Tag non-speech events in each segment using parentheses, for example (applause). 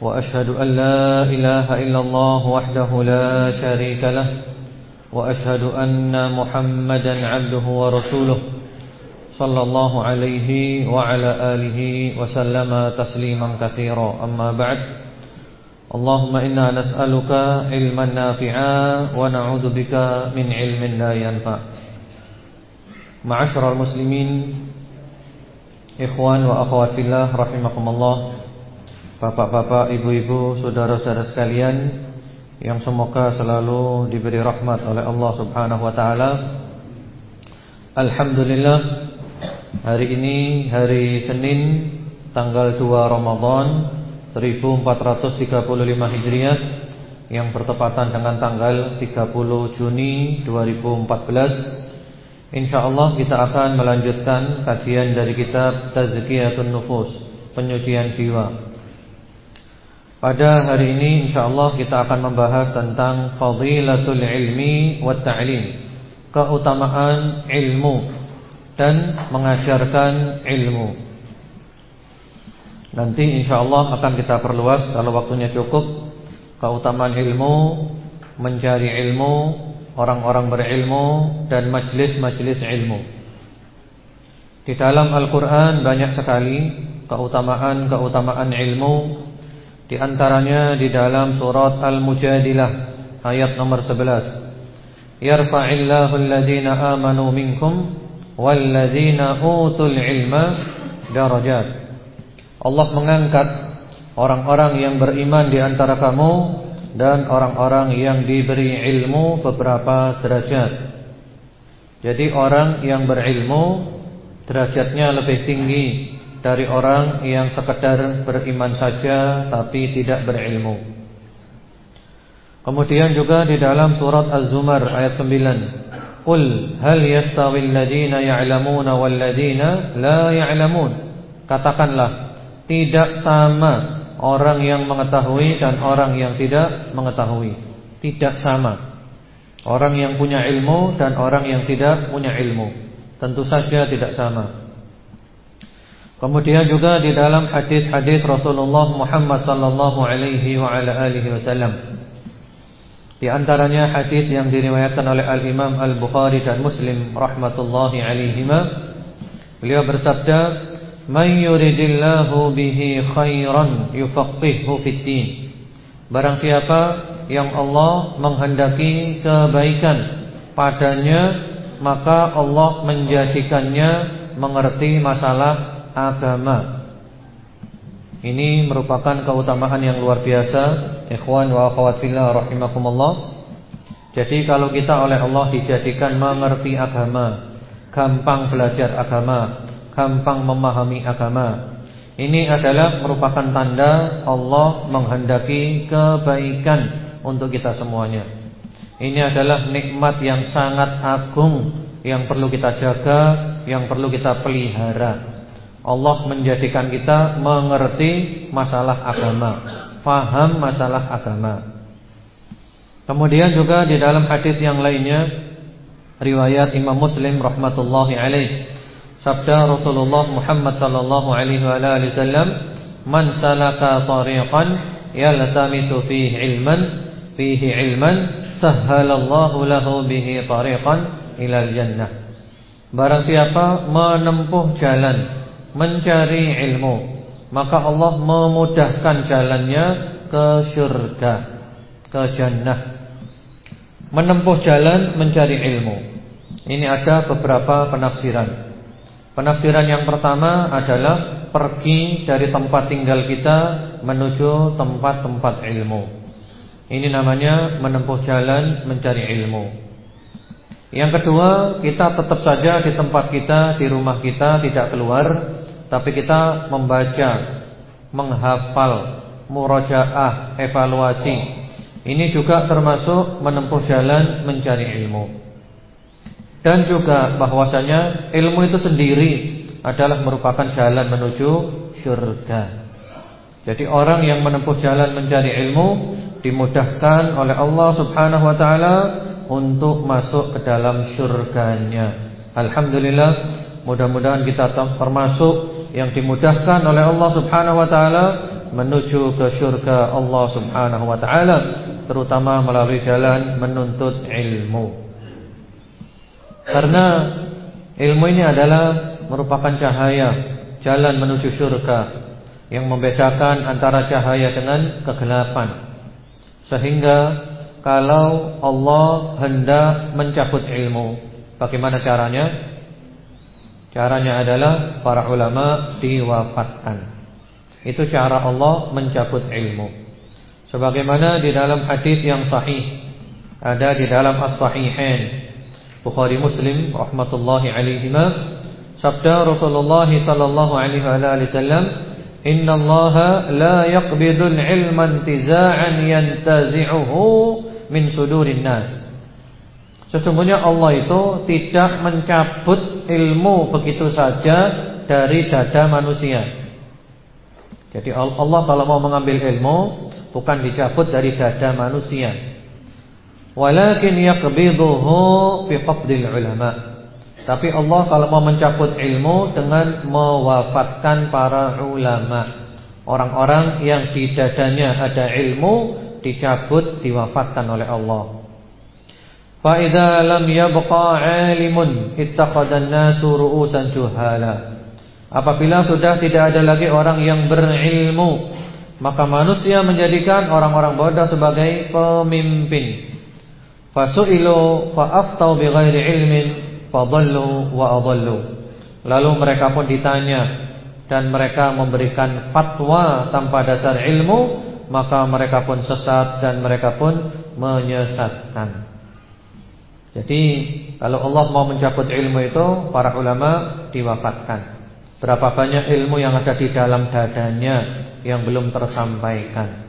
وأشهد أن لا إله إلا الله وحده لا شريك له وأشهد أن محمدا عبده ورسوله صلى الله عليه وعلى آله وسلم تسليما كثيرا. أما بعد اللهم إنا نسألك علما نافعا ونعوذ بك من علم لا ينفع. Ma'asyiral muslimin Ikhwan wa akhwat fillah rahimakumullah Bapak-bapak, ibu-ibu, saudara-saudara sekalian Yang semoga selalu diberi rahmat oleh Allah subhanahu wa ta'ala. Alhamdulillah Hari ini hari Senin Tanggal 2 Ramadan 1435 Hijriah Yang bertepatan dengan tanggal 30 Juni 2014 InsyaAllah kita akan melanjutkan kajian dari kitab Tazkiyatun Nufus Penyucian jiwa Pada hari ini insyaAllah kita akan membahas tentang Fadilatul ilmi wa ta'lim Keutamaan ilmu Dan mengajarkan ilmu Nanti insyaAllah akan kita perluas Kalau waktunya cukup Keutamaan ilmu Mencari ilmu orang-orang berilmu dan majlis-majlis ilmu. Di dalam Al-Quran banyak sekali keutamaan-keutamaan ilmu Di antaranya di dalam surat Al-Mujadilah ayat nomor 11 Yarfa'illahu alladhina amanu minkum Walladhina utul ilma darajat. Allah mengangkat orang-orang yang beriman di antara kamu dan orang-orang yang diberi ilmu beberapa derajat. Jadi orang yang berilmu derajatnya lebih tinggi dari orang yang sekedar beriman saja tapi tidak berilmu. Kemudian juga di dalam surat Az-Zumar ayat 9, "Qul hal yastawil ladina ya'lamuna wal ladina la ya'lamun?" Katakanlah, tidak sama Orang yang mengetahui dan orang yang tidak mengetahui. Tidak sama. Orang yang punya ilmu dan orang yang tidak punya ilmu. Tentu saja tidak sama Kemudian juga di dalam hadis-hadis Rasulullah Muhammad sallallahu alaihi wa ala alihi wasallam. Di antaranya hadis yang diriwayatkan oleh Al-Imam Al-Bukhari dan Muslim rahmatullahi alaihima. Beliau bersabda, Man yuridillahu bihi khairan yufaqihu fiddin Barang siapa yang Allah menghendaki kebaikan padanya Maka Allah menjadikannya mengerti masalah agama Ini merupakan keutamaan yang luar biasa Ikhwan wa akhwat fillah rahimakumullah Jadi kalau kita oleh Allah dijadikan mengerti agama Gampang belajar agama gampang memahami agama. Ini adalah merupakan tanda Allah menghendaki kebaikan untuk kita semuanya. Ini adalah nikmat yang sangat agung yang perlu kita jaga, yang perlu kita pelihara. Allah menjadikan kita mengerti masalah agama, faham masalah agama. Kemudian juga di dalam hadis yang lainnya riwayat Imam Muslim rahmatullahi alaih Sabda Rasulullah Muhammad sallallahu alaihi wasallam, "Man salaka tariqan yaltamisu fihi ilman, fihi ilman, sahhalallahu lahu bihi tariqan ilal jannah." Barang siapa menempuh jalan mencari ilmu, maka Allah memudahkan jalannya ke surga, ke jannah. Menempuh jalan mencari ilmu. Ini ada beberapa penafsiran. Penafsiran yang pertama adalah pergi dari tempat tinggal kita menuju tempat-tempat ilmu. Ini namanya menempuh jalan mencari ilmu. Yang kedua, kita tetap saja di tempat kita, di rumah kita tidak keluar, tapi kita membaca, menghafal, murojaah, evaluasi Ini juga termasuk menempuh jalan mencari ilmu. Dan juga bahwasanya ilmu itu sendiri adalah merupakan jalan menuju surga. Jadi orang yang menempuh jalan mencari ilmu dimudahkan oleh Allah Subhanahu wa taala untuk masuk ke dalam surganya. Alhamdulillah, mudah-mudahan kita termasuk yang dimudahkan oleh Allah Subhanahu wa taala menuju ke surga Allah Subhanahu wa taala terutama melalui jalan menuntut ilmu. Karena ilmu ini adalah merupakan cahaya jalan menuju surga yang membedakan antara cahaya dengan kegelapan. Sehingga kalau Allah hendak mencabut ilmu, bagaimana caranya? Caranya adalah para ulama diwafatkan. Itu cara Allah mencabut ilmu. Sebagaimana di dalam hadis yang sahih ada di dalam As-Sahihain Bukhari Muslim rahmatullahi alaihima sabda Rasulullah sallallahu alaihi wasallam Inna Allah la yaqbidul ilma intiza'an yantazi'uhu min sudurin nas Sesungguhnya Allah itu tidak mencabut ilmu begitu saja dari dada manusia Jadi Allah kalau mau mengambil ilmu bukan dicabut dari dada manusia. Walakin yaqbiduhu fi ulama. Tapi Allah kalau mau mencabut ilmu dengan mewafatkan para ulama. Orang-orang yang di dadanya ada ilmu dicabut diwafatkan oleh Allah. Fa lam yabqa 'alimun ittakhadha an-nasu ru'usan juhala. Apabila sudah tidak ada lagi orang yang berilmu maka manusia menjadikan orang-orang bodoh sebagai pemimpin. Fasu'ilu fa'aftau bighairi ilmin fadallu wa. Lalu mereka pun ditanya dan mereka memberikan fatwa tanpa dasar ilmu, maka mereka pun sesat dan mereka pun menyesatkan. Jadi kalau Allah mau mencabut ilmu itu para ulama diwafatkan. Berapa banyak ilmu yang ada di dalam dadanya yang belum tersampaikan.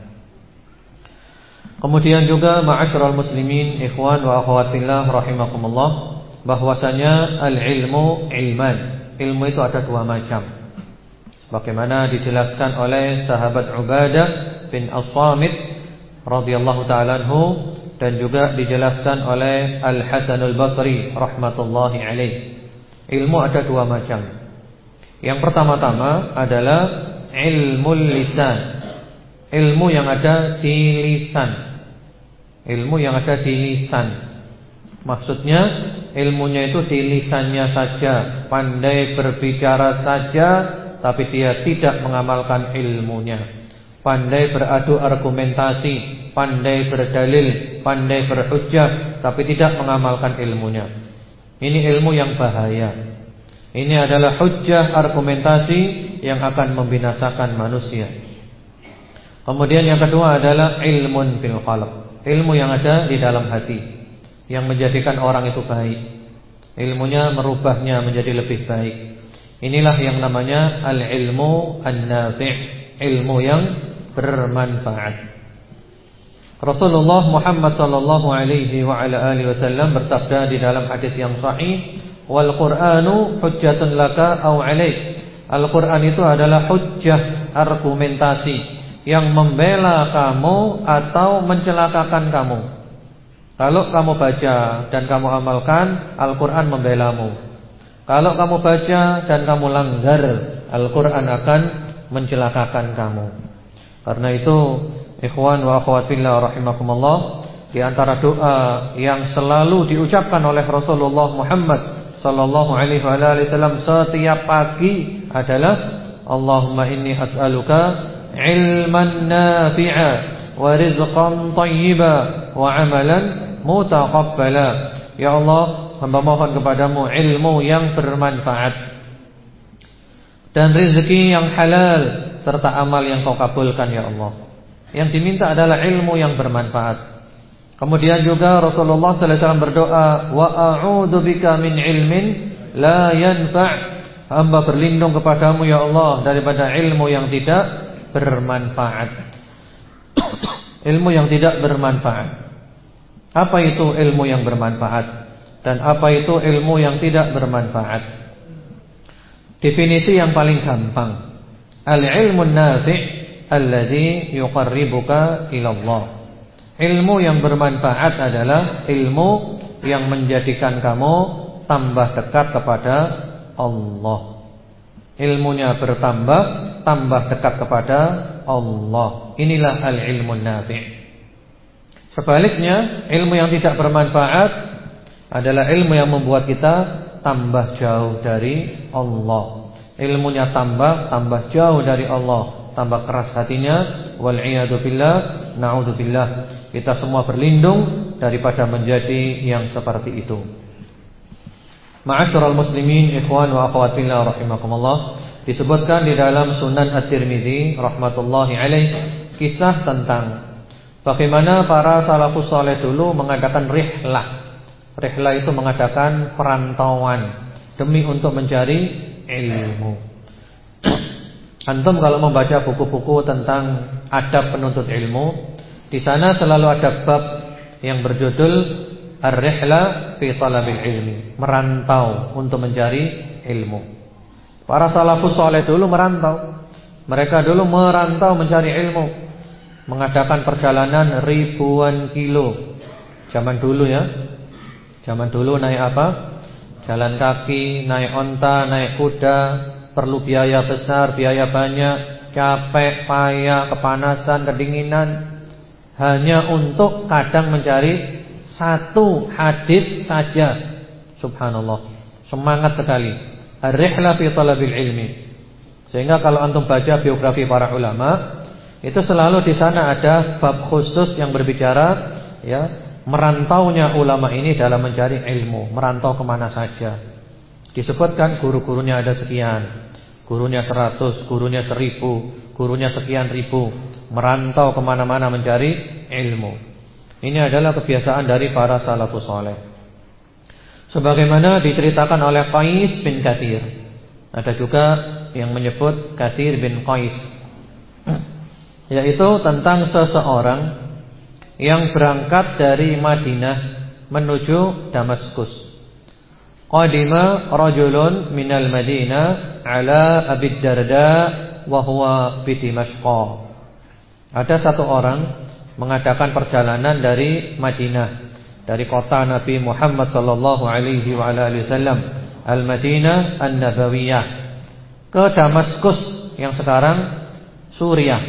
Kemudian juga ma'asyiral muslimin, ikhwan wa akhwat fillah rahimakumullah, bahwasanya al-ilmu ilman. Ilmu itu ada dua macam. Bagaimana dijelaskan oleh sahabat Ubadah bin As-Samit radhiyallahu taala anhu dan juga dijelaskan oleh Al-Hasan Al-Basri rahmatullahi alaih. Ilmu ada dua macam. Yang pertama-tama adalah ilmu lisan. Ilmu yang ada di lisan. Ilmu yang ada di lisan. Maksudnya ilmunya itu di lisannya saja. Pandai berbicara saja Tapi dia tidak mengamalkan ilmunya Pandai beradu argumentasi Pandai berdalil Pandai berhujjah Tapi tidak mengamalkan ilmunya Ini ilmu yang bahaya Ini adalah hujjah argumentasi yang akan membinasakan manusia. Kemudian yang kedua adalah ilmun fil qalb, ilmu yang ada di dalam hati yang menjadikan orang itu baik. Ilmunya merubahnya menjadi lebih baik. Inilah yang namanya al-ilmu an-nafi', ilmu yang bermanfaat. Rasulullah Muhammad sallallahu alaihi wa ala alihi wasallam bersabda di dalam hadis yang sahih, "Wal Qur'anu hujjatun laka aw 'alaik." Al-Quran itu adalah hujjah argumentasi yang membela kamu atau mencelakakan kamu. Kalau kamu baca dan kamu amalkan, Al-Quran membelamu. Kalau kamu baca dan kamu langgar, Al-Quran akan mencelakakan kamu. Karena itu, ikhwan wa akhwatillah rahimakumullah, di antara doa yang selalu diucapkan oleh Rasulullah Muhammad sallallahu alaihi wasallam setiap pagi adalah Allahumma inni as'aluka ilman nafi'a wa rizqan thayyiba wa amalan mutaqabbala. Ya Allah hamba mohon kepadamu ilmu yang bermanfaat dan rezeki yang halal serta amal yang kau kabulkan ya Allah yang diminta adalah ilmu yang bermanfaat Kemudian juga Rasulullah sallallahu alaihi wasallam berdoa, "Wa a'udzu bika min ilmin la yanfa'." Hamba berlindung kepadamu ya Allah daripada ilmu yang tidak bermanfaat. (coughs) ilmu yang tidak bermanfaat. Apa itu ilmu yang bermanfaat dan apa itu ilmu yang tidak bermanfaat? Definisi yang paling gampang. Al-ilmu nafi' alladhi yuqarribuka ila Allah. Ilmu yang bermanfaat adalah ilmu yang menjadikan kamu tambah dekat kepada Allah. Ilmunya bertambah, tambah dekat kepada Allah. Inilah al-ilmu nafi'. Sebaliknya, ilmu yang tidak bermanfaat adalah ilmu yang membuat kita tambah jauh dari Allah. Ilmunya tambah, tambah jauh dari Allah, tambah keras hatinya. Wal billah, naudzubillah. Kita semua berlindung daripada menjadi yang seperti itu. Ma'asyiral muslimin, ikhwan wa akhwat fillah rahimakumullah. Disebutkan di dalam Sunan At-Tirmizi rahmatullahi alaih kisah tentang bagaimana para salafus saleh dulu mengadakan rihlah. Rihlah itu mengadakan perantauan demi untuk mencari ilmu. Antum kalau membaca buku-buku tentang adab penuntut ilmu, di sana selalu ada bab yang berjudul Ar-Rihla fi Talabil Ilmi, merantau untuk mencari ilmu. Para salafus soleh dulu merantau. Mereka dulu merantau mencari ilmu. Mengadakan perjalanan ribuan kilo. Zaman dulu ya. Zaman dulu naik apa? Jalan kaki, naik onta, naik kuda. Perlu biaya besar, biaya banyak. Capek, payah, kepanasan, kedinginan. Hanya untuk kadang mencari satu hadis saja. Subhanallah. Semangat sekali. Ar-rihla fi talabil ilmi. Sehingga kalau antum baca biografi para ulama, itu selalu di sana ada bab khusus yang berbicara ya, merantaunya ulama ini dalam mencari ilmu, merantau ke mana saja. Disebutkan guru-gurunya ada sekian, gurunya seratus, gurunya seribu, gurunya sekian ribu, merantau ke mana-mana mencari ilmu. Ini adalah kebiasaan dari para salafus soleh. Sebagaimana diceritakan oleh Qais bin Kathir Ada juga yang menyebut Kathir bin Qais (clears throat) Yaitu tentang seseorang Yang berangkat dari Madinah Menuju Damaskus. Qadima rajulun minal Madinah Ala abid darda Wahuwa bidimashqa Ada satu orang Mengadakan perjalanan dari Madinah dari kota Nabi Muhammad sallallahu alaihi wa alihi wasallam Al-Madinah An-Nabawiyah ke Damaskus yang sekarang Suriah.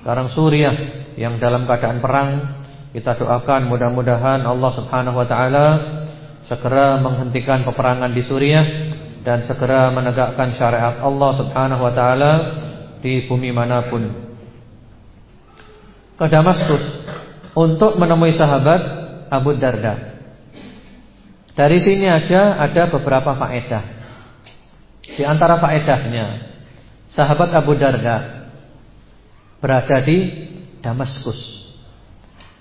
Sekarang Suriah yang dalam keadaan perang. Kita doakan mudah-mudahan Allah Subhanahu wa taala segera menghentikan peperangan di Suriah dan segera menegakkan syariat Allah Subhanahu wa taala di bumi mana pun. Ke Damaskus untuk menemui sahabat Abu Darda. Dari sini aja ada beberapa faedah. Di antara faedahnya, sahabat Abu Darda berada di Damaskus.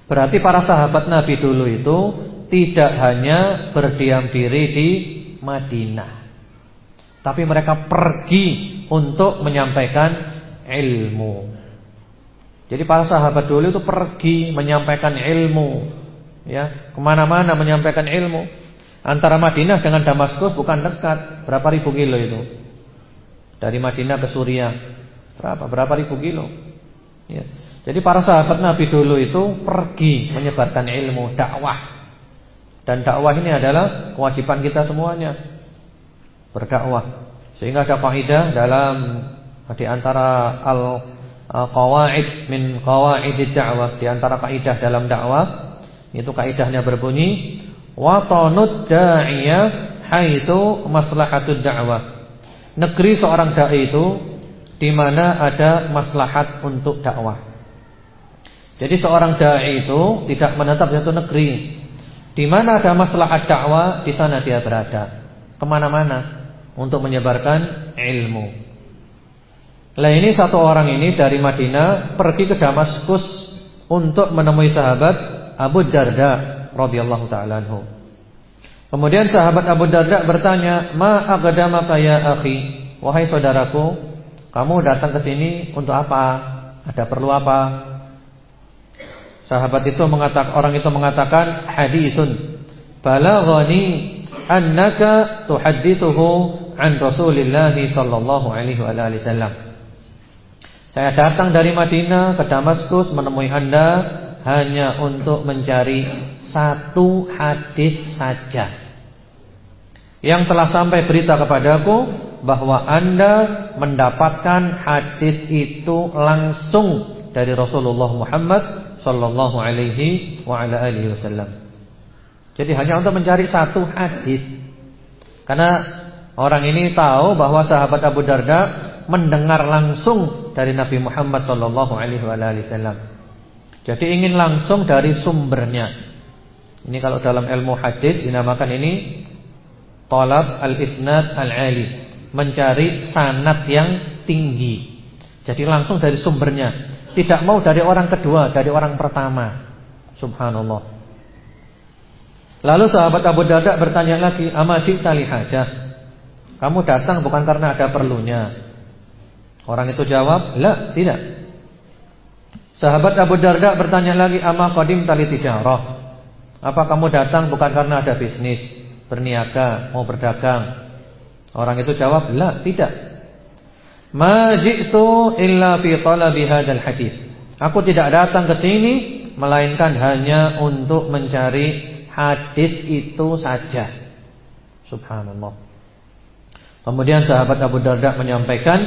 Berarti para sahabat Nabi dulu itu tidak hanya berdiam diri di Madinah. Tapi mereka pergi untuk menyampaikan ilmu. Jadi para sahabat dulu itu pergi menyampaikan ilmu ya ke mana-mana menyampaikan ilmu. Antara Madinah dengan Damaskus bukan dekat, berapa ribu kilo itu? Dari Madinah ke Suriah berapa? Berapa ribu kilo? Ya. Jadi para sahabat Nabi dulu itu pergi menyebarkan ilmu, dakwah. Dan dakwah ini adalah kewajiban kita semuanya. Berdakwah. Sehingga ada kaidah dalam di antara al qawaid min qawaidid dakwah, di antara kaidah dalam dakwah itu kaidahnya berbunyi wa tanud da'iyah haitsu maslahatud da'wah. Negeri seorang dai itu di mana ada maslahat untuk dakwah. Jadi seorang dai itu tidak menetap di satu negeri. Di mana ada maslahat dakwah, di sana dia berada. Ke mana-mana untuk menyebarkan ilmu. Lah ini satu orang ini dari Madinah pergi ke Damaskus untuk menemui sahabat Abu Darda radhiyallahu taala. Kemudian sahabat Abu Darda bertanya, "Ma aqdamaka ya akhi?" Wahai saudaraku, kamu datang ke sini untuk apa? Ada perlu apa? Sahabat itu mengatakan orang itu mengatakan haditsun balaghani annaka tuhaddithuhu an Rasulillah sallallahu alaihi wasallam. Saya datang dari Madinah ke Damaskus menemui Anda hanya untuk mencari satu hadis saja. Yang telah sampai berita kepadaku bahwa Anda mendapatkan hadis itu langsung dari Rasulullah Muhammad sallallahu alaihi wa ala alihi wasallam. Jadi hanya untuk mencari satu hadis. Karena orang ini tahu bahwa sahabat Abu Darda mendengar langsung dari Nabi Muhammad sallallahu alaihi wasallam. Jadi ingin langsung dari sumbernya. Ini kalau dalam ilmu hadis dinamakan ini talab al-isnad al-ali, mencari sanad yang tinggi. Jadi langsung dari sumbernya, tidak mau dari orang kedua, dari orang pertama. Subhanallah. Lalu sahabat Abu Darda bertanya lagi, "Ama ji'ta li hajah?" Kamu datang bukan karena ada perlunya. Orang itu jawab, "La, tidak." Sahabat Abu Darda bertanya lagi, "Ama qadim tali tijarah?" Apa kamu datang bukan karena ada bisnis, berniaga, mau berdagang? Orang itu jawab, "La, tidak." Ma ji'tu illa fi talabi hadzal hadis. Aku tidak datang ke sini melainkan hanya untuk mencari hadis itu saja. Subhanallah. Kemudian sahabat Abu Darda menyampaikan,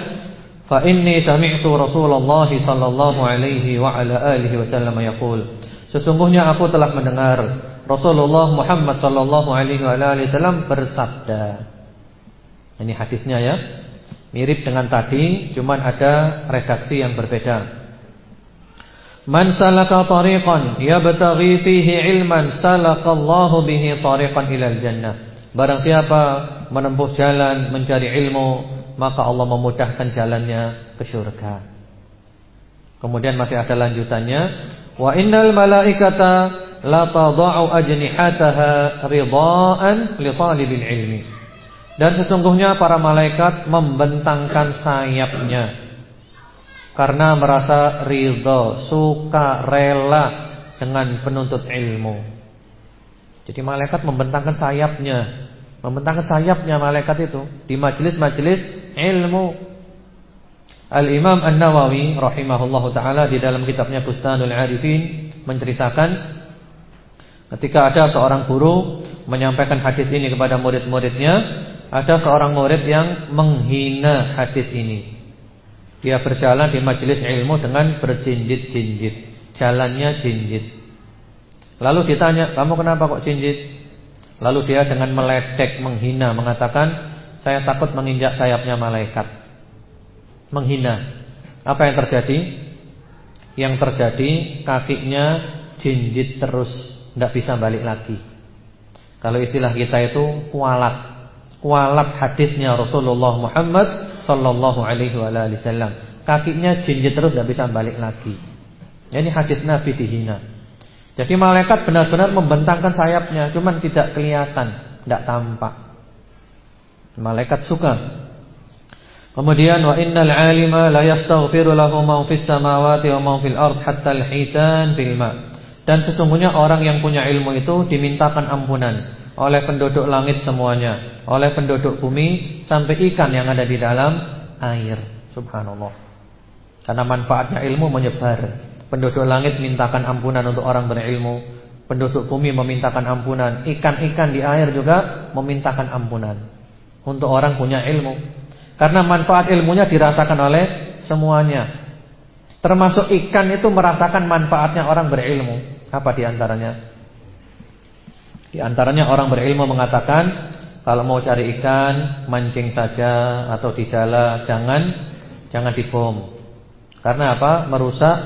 "Fa inni sami'tu Rasulullah sallallahu alaihi wa ala alihi wasallam yaqul." Sesungguhnya aku telah mendengar Rasulullah Muhammad sallallahu alaihi wa alihi wasallam bersabda. Ini hadisnya ya. Mirip dengan tadi, cuman ada redaksi yang berbeda. Man salaka tariqan yabtaghi fihi ilman salakallahu bihi tariqan ilal jannah. Barang siapa menempuh jalan mencari ilmu, maka Allah memudahkan jalannya ke surga. Kemudian masih ada lanjutannya, wa innal malaikata la tadau ajnihataha ridaan li talibil ilmi. Dan sesungguhnya para malaikat membentangkan sayapnya karena merasa ridho, suka, rela dengan penuntut ilmu. Jadi malaikat membentangkan sayapnya, membentangkan sayapnya malaikat itu di majelis-majelis ilmu. Al-Imam An-Nawawi rahimahullahu taala di dalam kitabnya Bustanul Arifin menceritakan ketika ada seorang guru menyampaikan hadis ini kepada murid-muridnya, ada seorang murid yang menghina hadis ini. Dia berjalan di majelis ilmu dengan berjinjit-jinjit. Jalannya jinjit. Lalu ditanya, kamu kenapa kok jinjit? Lalu dia dengan meledek, menghina, mengatakan, saya takut menginjak sayapnya malaikat. Menghina. Apa yang terjadi? Yang terjadi kakinya jinjit terus, tidak bisa balik lagi. Kalau istilah kita itu kualat. Kualat hadisnya Rasulullah Muhammad Sallallahu alaihi wasallam. Kakinya jinjit terus tidak bisa balik lagi. Ini hadis Nabi dihina. Jadi malaikat benar-benar membentangkan sayapnya, cuman tidak kelihatan, tidak tampak. Malaikat suka. Kemudian wa innal alima la yastaghfiru lahu ma fis samawati wa ma fil ard hatta al-hitan fil ma. Dan sesungguhnya orang yang punya ilmu itu dimintakan ampunan oleh penduduk langit semuanya, oleh penduduk bumi sampai ikan yang ada di dalam air. Subhanallah. Karena manfaatnya ilmu menyebar. Penduduk langit mintakan ampunan untuk orang berilmu, penduduk bumi memintakan ampunan, ikan-ikan di air juga memintakan ampunan untuk orang punya ilmu. Karena manfaat ilmunya dirasakan oleh semuanya. Termasuk ikan itu merasakan manfaatnya orang berilmu. Apa di antaranya? Di antaranya orang berilmu mengatakan kalau mau cari ikan mancing saja atau di jala jangan jangan dibom. Karena apa? Merusak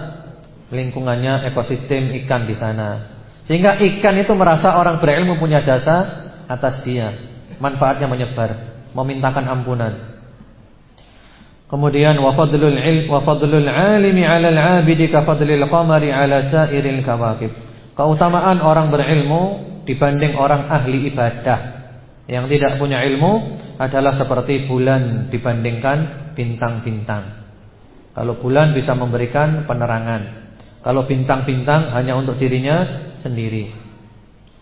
lingkungannya ekosistem ikan di sana. Sehingga ikan itu merasa orang berilmu punya jasa atas dia. Manfaatnya menyebar, memintakan ampunan. Kemudian wa fadlul ilm wa fadlul alimi 'ala al-'abidi ka fadlil qamari 'ala sa'iril kawakib. Keutamaan orang berilmu dibanding orang ahli ibadah yang tidak punya ilmu adalah seperti bulan dibandingkan bintang-bintang. Kalau bulan bisa memberikan penerangan, Kalau bintang-bintang hanya untuk dirinya sendiri.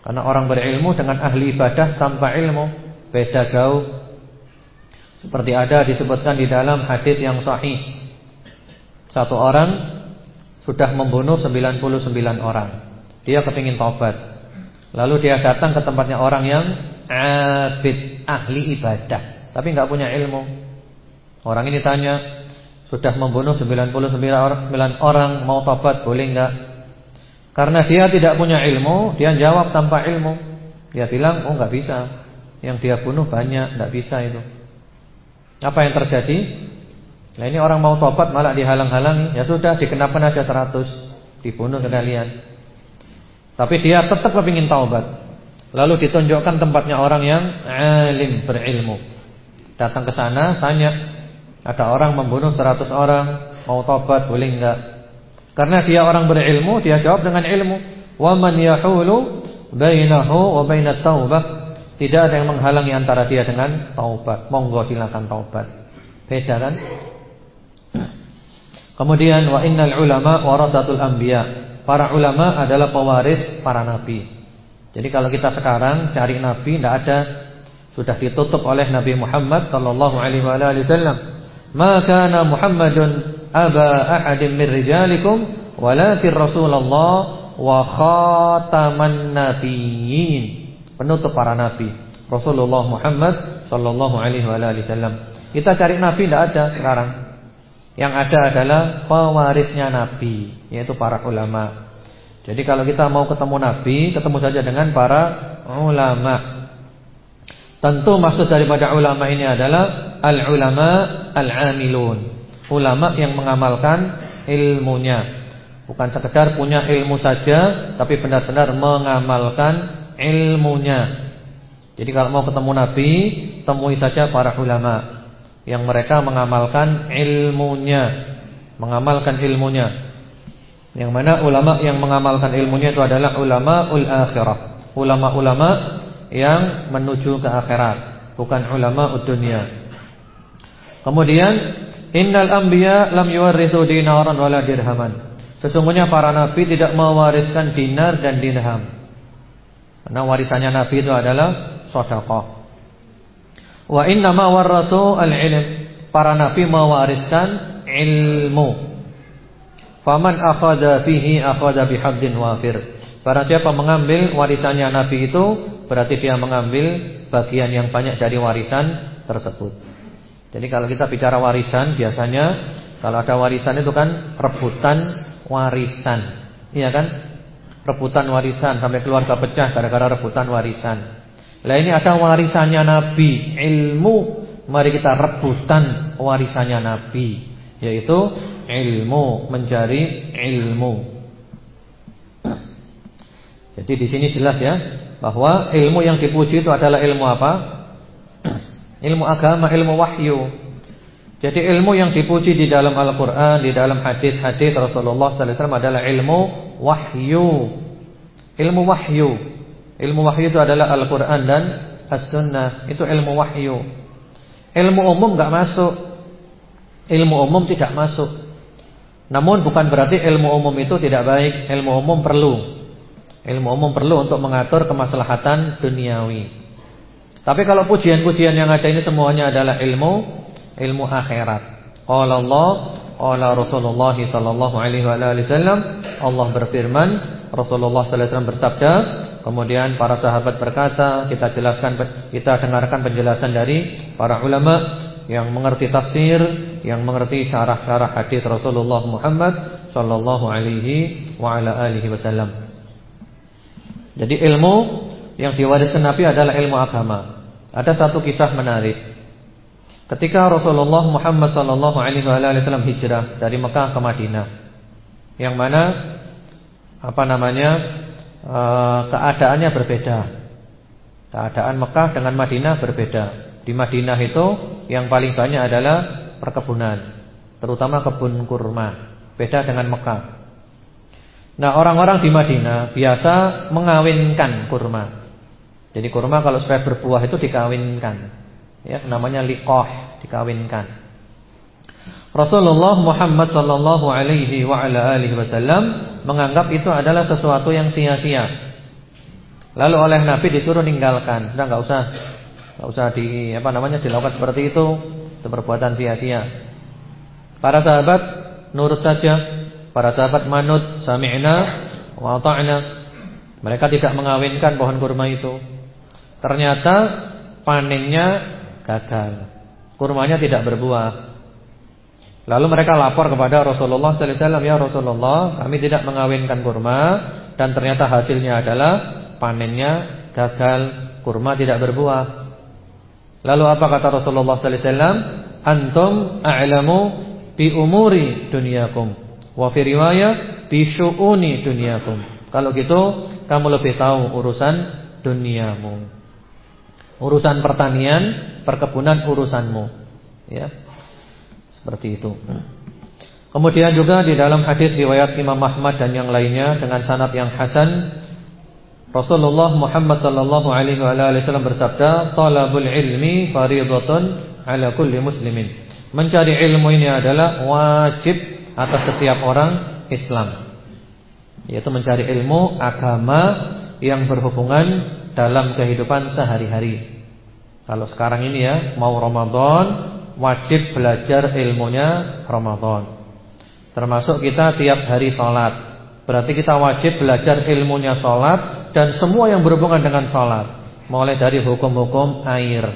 Karena orang berilmu dengan ahli ibadah tanpa ilmu beda jauh. Seperti ada disebutkan di dalam hadis yang sahih. Satu orang sudah membunuh 99 orang. Dia kepingin taubat. Lalu dia datang ke tempatnya orang yang abid, ahli ibadah, tapi nggak punya ilmu. Orang ini tanya, sudah membunuh 99 orang mau tobat boleh enggak? Karena dia tidak punya ilmu, dia jawab tanpa ilmu. Dia bilang, "Oh, enggak bisa. Yang dia bunuh banyak, enggak bisa itu." Apa yang terjadi? Nah, ini orang mau tobat malah dihalang-halangi. Ya sudah, dikenakan aja 100, dibunuh sekalian. Tapi dia tetap kepingin taubat. Lalu ditunjukkan tempatnya orang yang alim berilmu. Datang ke sana, tanya, ada orang membunuh 100 orang, mau tobat boleh enggak? Karena dia orang berilmu, dia jawab dengan ilmu. Wa man yahulu bainahu wa bainat taubah. Tidak ada yang menghalangi antara dia dengan taubat. Monggo silakan taubat. Beda kan? Kemudian wa innal ulama warathatul anbiya. Para ulama adalah pewaris para nabi. Jadi kalau kita sekarang cari nabi tidak ada sudah ditutup oleh Nabi Muhammad sallallahu alaihi wasallam. Ma kana Muhammadun aba ahadin min rijalikum walakin Rasulullah wa khataman nabiyyin. Penutup para nabi. Rasulullah Muhammad sallallahu alaihi wasallam. Kita cari nabi tidak ada sekarang. Yang ada adalah pewarisnya nabi, yaitu para ulama. Jadi kalau kita mau ketemu nabi, ketemu saja dengan para ulama. Tentu maksud daripada ulama ini adalah al-ulama al-amilun. Ulama yang mengamalkan ilmunya. Bukan sekedar punya ilmu saja, tapi benar-benar mengamalkan ilmunya. Jadi kalau mau ketemu Nabi, temui saja para ulama yang mereka mengamalkan ilmunya, mengamalkan ilmunya. Yang mana ulama yang mengamalkan ilmunya itu adalah ulama ul akhirah. Ulama-ulama yang menuju ke akhirat, bukan ulama dunia. Kemudian innal anbiya lam yuwarrithu dinaran wala dirhaman. Sesungguhnya para nabi tidak mewariskan dinar dan dirham. Karena warisannya nabi itu adalah sedekah. Wa inna ma al-ilm. Para nabi mewariskan ilmu. Faman akhadha fihi akhadha bihaddin wafir. Para siapa mengambil warisannya nabi itu berarti dia mengambil bagian yang banyak dari warisan tersebut. Jadi kalau kita bicara warisan biasanya kalau ada warisan itu kan rebutan warisan. Iya kan? Rebutan warisan sampai keluarga pecah gara-gara rebutan warisan. Lah ini ada warisannya Nabi, ilmu. Mari kita rebutan warisannya Nabi, yaitu ilmu, mencari ilmu. Jadi di sini jelas ya, bahwa ilmu yang dipuji itu adalah ilmu apa? (clears throat) ilmu agama, ilmu wahyu. Jadi ilmu yang dipuji di dalam Al-Qur'an, di dalam hadis-hadis Rasulullah sallallahu alaihi wasallam adalah ilmu wahyu. Ilmu wahyu. Ilmu wahyu itu adalah Al-Qur'an dan As-Sunnah. Itu ilmu wahyu. Ilmu umum enggak masuk. Ilmu umum tidak masuk. Namun bukan berarti ilmu umum itu tidak baik. Ilmu umum perlu. Ilmu umum perlu untuk mengatur kemaslahatan duniawi. Tapi kalau pujian-pujian yang ada ini semuanya adalah ilmu ilmu akhirat. Qala Allah, qala Rasulullah sallallahu alaihi wasallam, Allah berfirman, Rasulullah sallallahu alaihi wasallam bersabda, kemudian para sahabat berkata, kita jelaskan kita dengarkan penjelasan dari para ulama yang mengerti tafsir, yang mengerti syarah-syarah hadis Rasulullah Muhammad sallallahu alaihi wa ala alihi wasallam. Jadi ilmu yang diwariskan Nabi adalah ilmu agama. Ada satu kisah menarik. Ketika Rasulullah Muhammad sallallahu alaihi wasallam hijrah dari Mekah ke Madinah. Yang mana apa namanya? E, keadaannya berbeda. Keadaan Mekah dengan Madinah berbeda. Di Madinah itu yang paling banyak adalah perkebunan, terutama kebun kurma. Beda dengan Mekah. Nah orang-orang di Madinah biasa mengawinkan kurma. Jadi kurma kalau supaya berbuah itu dikawinkan. Ya, namanya liqah, dikawinkan. Rasulullah Muhammad sallallahu alaihi wa ala alihi wasallam menganggap itu adalah sesuatu yang sia-sia. Lalu oleh Nabi disuruh ninggalkan, sudah enggak usah enggak usah di apa namanya dilakukan seperti itu, itu perbuatan sia-sia. Para sahabat nurut saja. Para sahabat manut, sami'na wa ata'na. Mereka tidak mengawinkan pohon kurma itu. Ternyata panennya gagal. Kurmanya tidak berbuah. Lalu mereka lapor kepada Rasulullah sallallahu alaihi wasallam, "Ya Rasulullah, kami tidak mengawinkan kurma dan ternyata hasilnya adalah panennya gagal, kurma tidak berbuah." Lalu apa kata Rasulullah sallallahu alaihi wasallam? "Antum a'lamu bi umuri dunyakum wa fi riwayah bi syu'uni dunyakum." Kalau gitu, kamu lebih tahu urusan duniamu. Urusan pertanian, perkebunan urusanmu. Ya. Seperti itu. Kemudian juga di dalam hadis riwayat Imam Ahmad dan yang lainnya dengan sanad yang hasan Rasulullah Muhammad sallallahu alaihi wasallam bersabda, "Talabul ilmi fardhatun ala kulli muslimin." Mencari ilmu ini adalah wajib atas setiap orang Islam. Yaitu mencari ilmu agama yang berhubungan dalam kehidupan sehari-hari. Kalau sekarang ini ya, mau Ramadan wajib belajar ilmunya Ramadan. Termasuk kita tiap hari sholat. Berarti kita wajib belajar ilmunya sholat dan semua yang berhubungan dengan sholat. Mulai dari hukum-hukum air.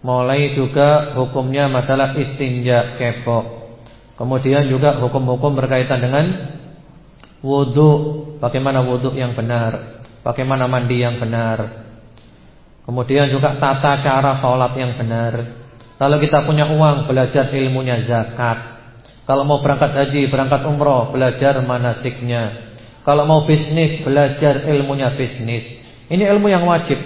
Mulai juga hukumnya masalah istinja kepo. Kemudian juga hukum-hukum berkaitan dengan wudhu. Bagaimana wudhu yang benar. Bagaimana mandi yang benar. Kemudian juga tata cara sholat yang benar kalau kita punya uang belajar ilmunya zakat. Kalau mau berangkat haji, berangkat umroh, belajar manasiknya. Kalau mau bisnis, belajar ilmunya bisnis. Ini ilmu yang wajib.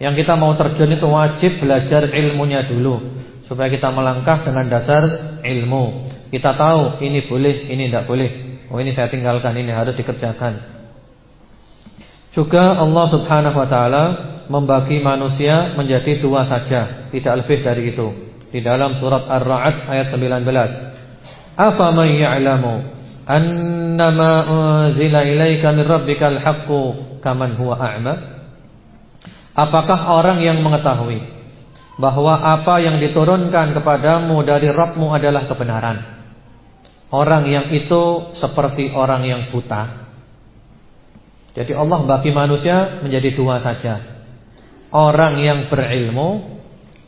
Yang kita mau terjun itu wajib belajar ilmunya dulu supaya kita melangkah dengan dasar ilmu. Kita tahu ini boleh, ini tidak boleh. Oh ini saya tinggalkan, ini harus dikerjakan. Juga Allah Subhanahu wa taala membagi manusia menjadi dua saja, tidak lebih dari itu. Di dalam surat Ar-Ra'd ayat 19. Afa man ya'lamu annama unzila ilaika min rabbikal haqqu kaman huwa a'ma? Apakah orang yang mengetahui bahwa apa yang diturunkan kepadamu dari Rabbmu adalah kebenaran? Orang yang itu seperti orang yang buta. Jadi Allah bagi manusia menjadi dua saja Orang yang berilmu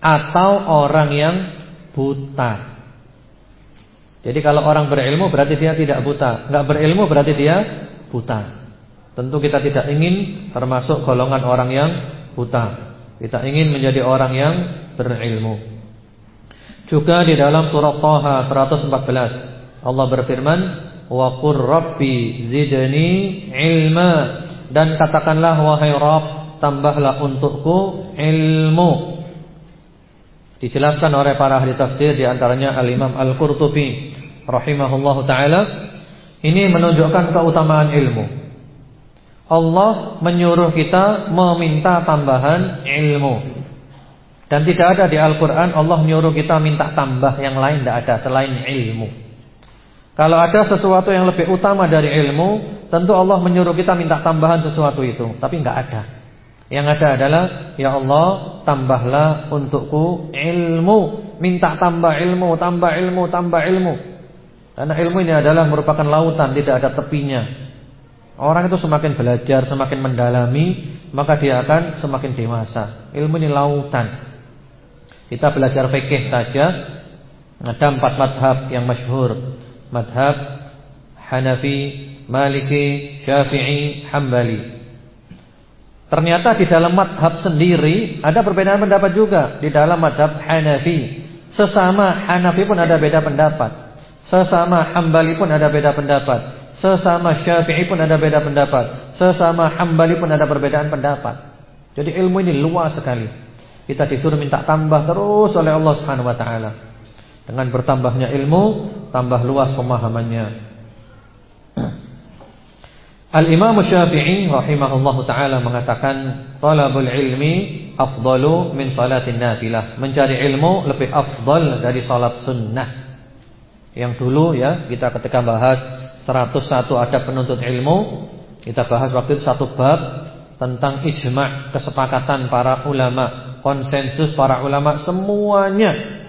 Atau orang yang buta Jadi kalau orang berilmu berarti dia tidak buta. Enggak berilmu berarti dia buta. Tentu kita tidak ingin termasuk golongan orang yang buta. Kita ingin menjadi orang yang berilmu. Juga di dalam surat Taha 114 Allah berfirman Wa qur rabbi zidni ilma. Dan katakanlah wahai Rabb tambahlah untukku ilmu. Dijelaskan oleh para ahli tafsir di antaranya Al-Imam Al-Qurtubi rahimahullahu taala ini menunjukkan keutamaan ilmu. Allah menyuruh kita meminta tambahan ilmu. Dan tidak ada di Al-Qur'an Allah menyuruh kita minta tambah yang lain tidak ada selain ilmu. Kalau ada sesuatu yang lebih utama dari ilmu, tentu Allah menyuruh kita minta tambahan sesuatu itu, tapi enggak ada. Yang ada adalah Ya Allah tambahlah untukku ilmu. Minta tambah ilmu Tambah ilmu Tambah ilmu. Karena ilmu ini adalah merupakan lautan Tidak ada tepinya. Orang itu semakin belajar Semakin mendalami Maka dia akan semakin dewasa. Ilmu ini lautan. Kita belajar fikih saja. Ada empat madhab yang masyhur. Madhab Hanafi Maliki Syafi'i Hambali Ternyata di dalam madhab sendiri ada perbedaan pendapat juga di dalam madhab Hanafi. Sesama Hanafi pun ada beda pendapat. Sesama Hambali pun ada beda pendapat. Sesama Syafi'i pun ada beda pendapat. Sesama Hambali pun ada perbedaan pendapat. Jadi ilmu ini luas sekali. Kita disuruh minta tambah terus oleh Allah Subhanahu wa taala. Dengan bertambahnya ilmu, tambah luas pemahamannya. Al-Imam Syafi'i rahimahullahu taala mengatakan talabul ilmi afdalu min salatin nafilah. Mencari ilmu lebih afdal dari salat sunnah. Yang dulu ya kita ketika bahas 101 adab penuntut ilmu, kita bahas waktu itu satu bab tentang ijma' kesepakatan para ulama, konsensus para ulama semuanya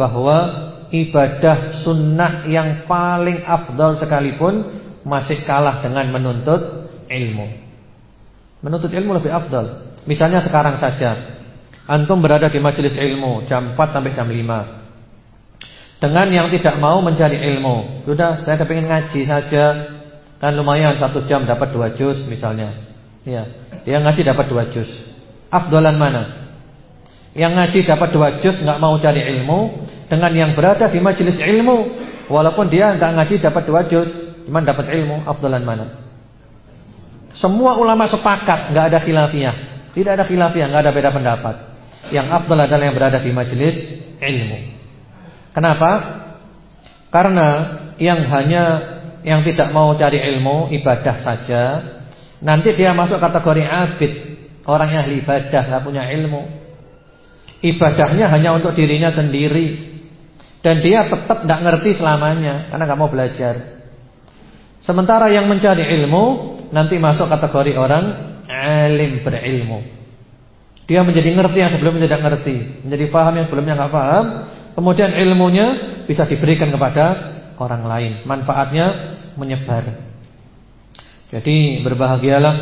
bahwa ibadah sunnah yang paling afdal sekalipun masih kalah dengan menuntut ilmu. Menuntut ilmu lebih afdal. Misalnya sekarang saja Antum berada di majelis ilmu jam 4 sampai jam 5. Dengan yang tidak mau mencari ilmu. Sudah, saya kepingin ngaji saja. Kan lumayan satu jam dapat dua juz misalnya. Ya, dia ngaji dapat dua juz. Afdolan mana? Yang ngaji dapat dua juz nggak mau cari ilmu dengan yang berada di majelis ilmu walaupun dia nggak ngaji dapat dua juz, cuma dapat ilmu, afdolan mana? Semua ulama sepakat, nggak ada khilafiyah. Tidak ada khilafiyah, nggak ada beda pendapat. Yang afdal adalah yang berada di majelis ilmu. Kenapa? Karena yang hanya yang tidak mau cari ilmu ibadah saja, nanti dia masuk kategori abid, orang yang ahli ibadah nggak punya ilmu. Ibadahnya hanya untuk dirinya sendiri dan dia tetap tidak ngerti selamanya karena nggak mau belajar. Sementara yang mencari ilmu nanti masuk kategori orang alim berilmu. Dia menjadi ngerti yang sebelumnya tidak ngerti, menjadi paham yang sebelumnya nggak paham. Kemudian ilmunya bisa diberikan kepada orang lain. Manfaatnya menyebar. Jadi berbahagialah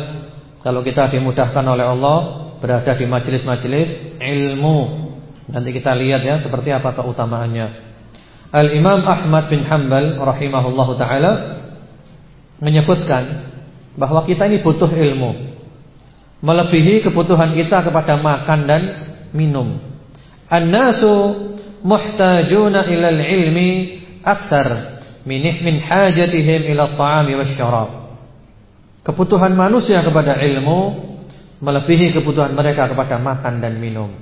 kalau kita dimudahkan oleh Allah berada di majelis-majelis ilmu. Nanti kita lihat ya seperti apa keutamaannya. Al Imam Ahmad bin Hanbal rahimahullahu taala menyebutkan bahwa kita ini butuh ilmu melebihi kebutuhan kita kepada makan dan minum. An-nasu muhtajuna ilal ilmi akthar minih min hajatihim ila at-ta'ami wasyarab. Kebutuhan manusia kepada ilmu melebihi kebutuhan mereka kepada makan dan minum.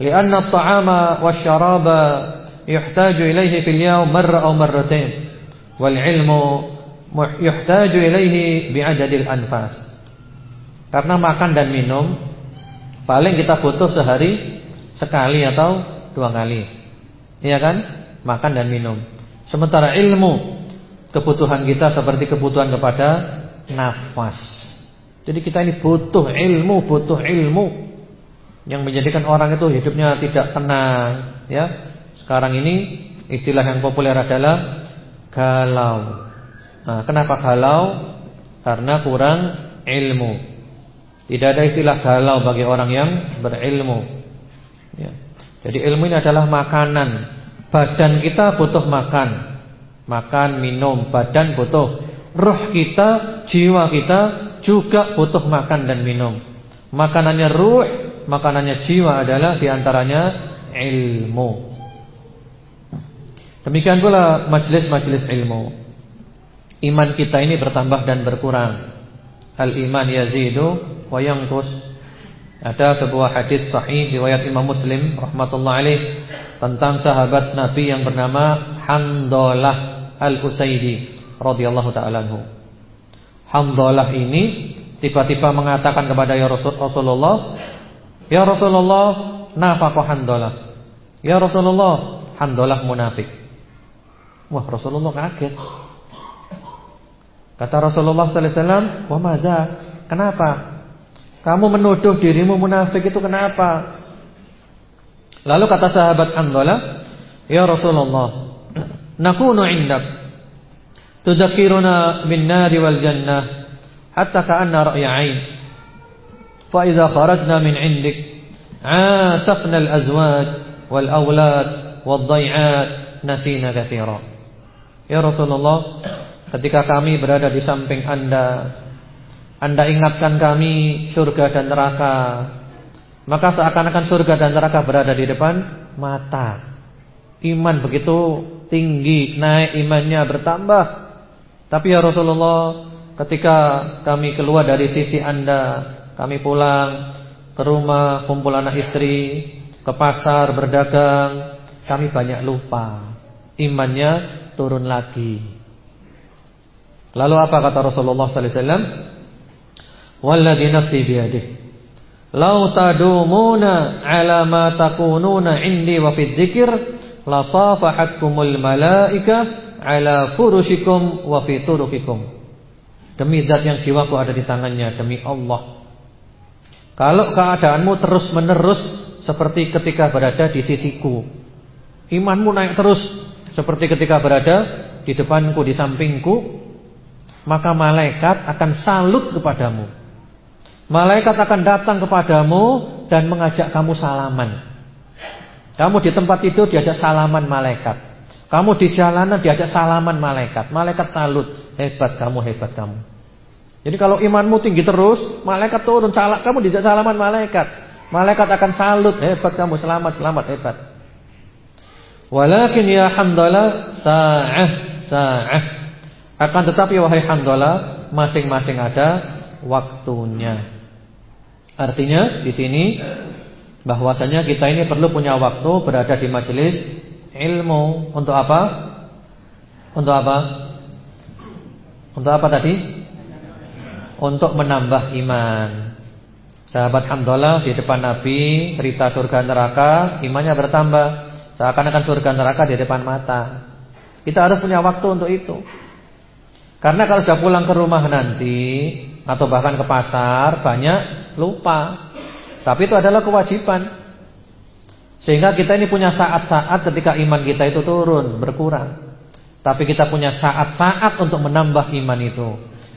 Lianna at-ta'ama wasyaraba yuhtaju ilaihi fil yawm marra aw marratain wal ilmu yuhtaju ilaihi bi'adadil anfas. Karena makan dan minum paling kita butuh sehari sekali atau dua kali. Iya kan? Makan dan minum. Sementara ilmu kebutuhan kita seperti kebutuhan kepada nafas. Jadi kita ini butuh ilmu, butuh ilmu yang menjadikan orang itu hidupnya tidak tenang, ya. Sekarang ini istilah yang populer adalah galau. Nah, kenapa galau? Karena kurang ilmu. Tidak ada istilah galau bagi orang yang berilmu. Ya. Jadi ilmu ini adalah makanan. Badan kita butuh makan, makan, minum. Badan butuh. Roh kita, jiwa kita juga butuh makan dan minum. Makanannya ruh, makanannya jiwa adalah di antaranya ilmu. Demikian pula majelis-majelis ilmu. Iman kita ini bertambah dan berkurang. Al iman yazidu wa yanqus. Ada sebuah hadis sahih riwayat Imam Muslim rahmatullah alaih tentang sahabat Nabi yang bernama Handalah Al-Usaidi radhiyallahu taala anhu. Handalah ini tiba-tiba mengatakan kepada ya Rasulullah, "Ya Rasulullah, nafaqah Handalah." "Ya Rasulullah, Handalah munafik." Wah, Rasulullah kaget. Kata Rasulullah sallallahu alaihi wasallam, "Wa madza?" Kenapa? Kamu menuduh dirimu munafik itu kenapa? Lalu kata sahabat Andola, Ya Rasulullah, nakunu indak, tudakiruna min nari wal jannah, hatta ka'anna ra'ya. Fa idza kharajna min indik, asafna al-azwaj wal awlad wal dai'at nasina katsira. Ya Rasulullah, ketika kami berada di samping Anda, anda ingatkan kami surga dan neraka. Maka seakan-akan surga dan neraka berada di depan mata. Iman begitu tinggi Naik imannya bertambah. Tapi ya Rasulullah Ketika kami keluar dari sisi anda Kami pulang ke rumah Kumpul anak istri Ke pasar berdagang Kami banyak lupa. Imannya turun lagi Lalu apa kata Rasulullah sallallahu alaihi wasallam? Walladhi nafsi biyadih Lau tadumuna ala ma takununa indi wa fid dzikr la safahatkumul malaika ala furushikum wa fi. Demi zat yang jiwaku ada di tangannya, demi Allah. Kalau keadaanmu terus-menerus seperti ketika berada di sisiku, imanmu naik terus seperti ketika berada di depanku, di sampingku, maka malaikat akan salut kepadamu. Malaikat akan datang kepadamu dan mengajak kamu salaman. Kamu di tempat itu diajak salaman malaikat. Kamu di jalanan diajak salaman malaikat. Malaikat salut, hebat kamu, hebat kamu. Jadi kalau imanmu tinggi terus, malaikat turun, salah kamu diajak salaman malaikat. Malaikat akan salut, hebat kamu, selamat, selamat, hebat. Walakin ya hamdalah sa'ah, sa'ah. Akan tetapi wahai hamdalah, masing-masing ada waktunya. Artinya di sini bahwasanya kita ini perlu punya waktu berada di majelis ilmu untuk apa? Untuk apa? Untuk apa tadi? Untuk menambah iman. Sahabat Hamdalah di depan Nabi cerita surga neraka, imannya bertambah. Seakan-akan surga neraka di depan mata. Kita harus punya waktu untuk itu. Karena kalau sudah pulang ke rumah nanti atau bahkan ke pasar banyak lupa. Tapi itu adalah kewajiban. Sehingga kita ini punya saat-saat ketika iman kita itu turun, berkurang. Tapi kita punya saat-saat untuk menambah iman itu.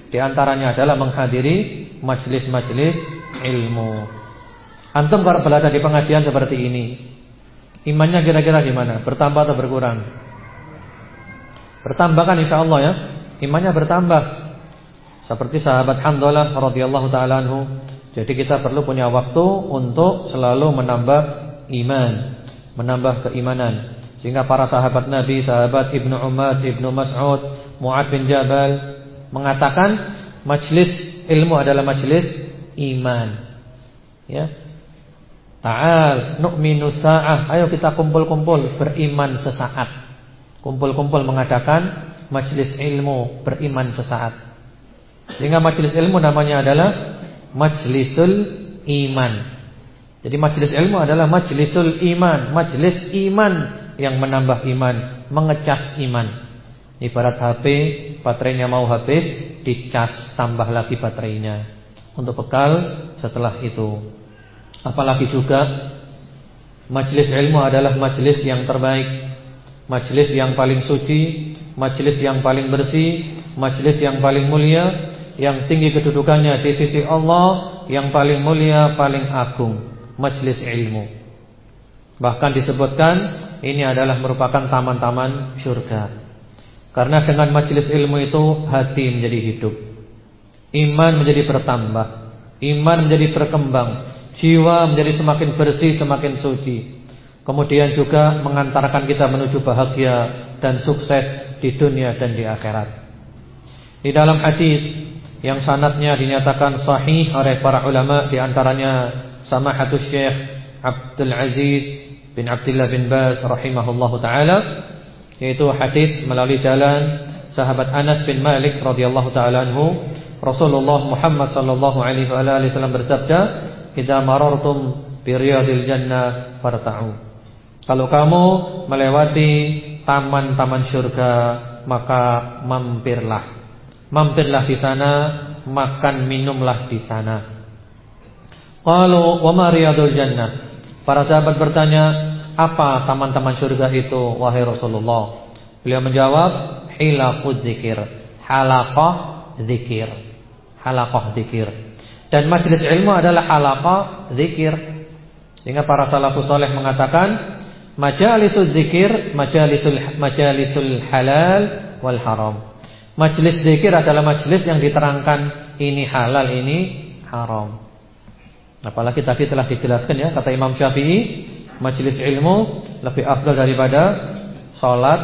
Di antaranya adalah menghadiri majelis-majelis ilmu. Antum kalau berada di pengajian seperti ini, imannya kira-kira gimana? Bertambah atau berkurang? Bertambah kan insya Allah ya. Imannya bertambah. Seperti sahabat Handalah radhiyallahu taala anhu jadi kita perlu punya waktu untuk selalu menambah iman, menambah keimanan. Sehingga para sahabat Nabi, sahabat Ibnu Umar, Ibnu Mas'ud, Mu'ad bin Jabal mengatakan majlis ilmu adalah majlis iman. Ya. Ta'al nu'minu sa'ah. Ayo kita kumpul-kumpul beriman sesaat. Kumpul-kumpul mengadakan majlis ilmu beriman sesaat. Sehingga majlis ilmu namanya adalah majlisul iman. Jadi majlis ilmu adalah majlisul iman, majlis iman yang menambah iman, mengecas iman. Ibarat HP, baterainya mau habis, dicas tambah lagi baterainya untuk bekal setelah itu. Apalagi juga majlis ilmu adalah majlis yang terbaik, majlis yang paling suci, majlis yang paling bersih, majlis yang paling mulia yang tinggi kedudukannya di sisi Allah, yang paling mulia, paling agung, majlis ilmu. Bahkan disebutkan ini adalah merupakan taman-taman surga. Karena dengan majlis ilmu itu hati menjadi hidup. Iman menjadi bertambah, iman menjadi berkembang, jiwa menjadi semakin bersih, semakin suci. Kemudian juga mengantarkan kita menuju bahagia dan sukses di dunia dan di akhirat. Di dalam hadis yang sanatnya dinyatakan sahih oleh para ulama di antaranya Samahatus Syekh Abdul Aziz bin Abdullah bin Baz rahimahullahu taala yaitu hadis melalui jalan sahabat Anas bin Malik radhiyallahu taala anhu Rasulullah Muhammad sallallahu alaihi wasallam bersabda "Idza marartum bi riyadil jannah farta'u." Kalau kamu melewati taman-taman surga maka mampirlah Mampirlah di sana, makan minumlah di sana. Qalu wa ma jannah? Para sahabat bertanya, apa taman-taman surga itu wahai Rasulullah? Beliau menjawab, hilaqud dzikir, halaqah dzikir. Halaqah dzikir. Dan majlis ilmu adalah halaqah dzikir. Sehingga para salafus saleh mengatakan, majalisul dzikir, majalisul majalisul halal wal haram. Majlis zikir adalah majlis yang diterangkan ini halal, ini haram. Apalagi tadi telah dijelaskan ya kata Imam Syafi'i, majlis ilmu lebih afdal daripada salat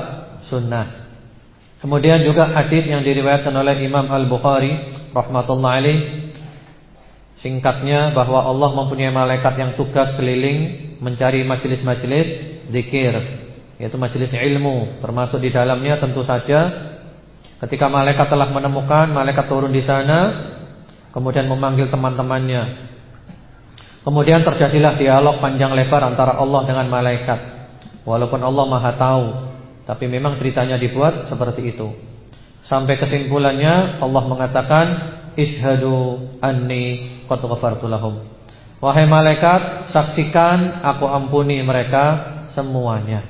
sunnah. Kemudian juga hadis yang diriwayatkan oleh Imam Al-Bukhari rahmatullah alaih singkatnya bahwa Allah mempunyai malaikat yang tugas keliling mencari majelis-majelis zikir yaitu majelis ilmu termasuk di dalamnya tentu saja Ketika malaikat telah menemukan, malaikat turun di sana, kemudian memanggil teman-temannya. Kemudian terjadilah dialog panjang lebar antara Allah dengan malaikat. Walaupun Allah Maha tahu, tapi memang ceritanya dibuat seperti itu. Sampai kesimpulannya Allah mengatakan ishadu anni qad ghafartu lahum. Wahai malaikat, saksikan aku ampuni mereka semuanya.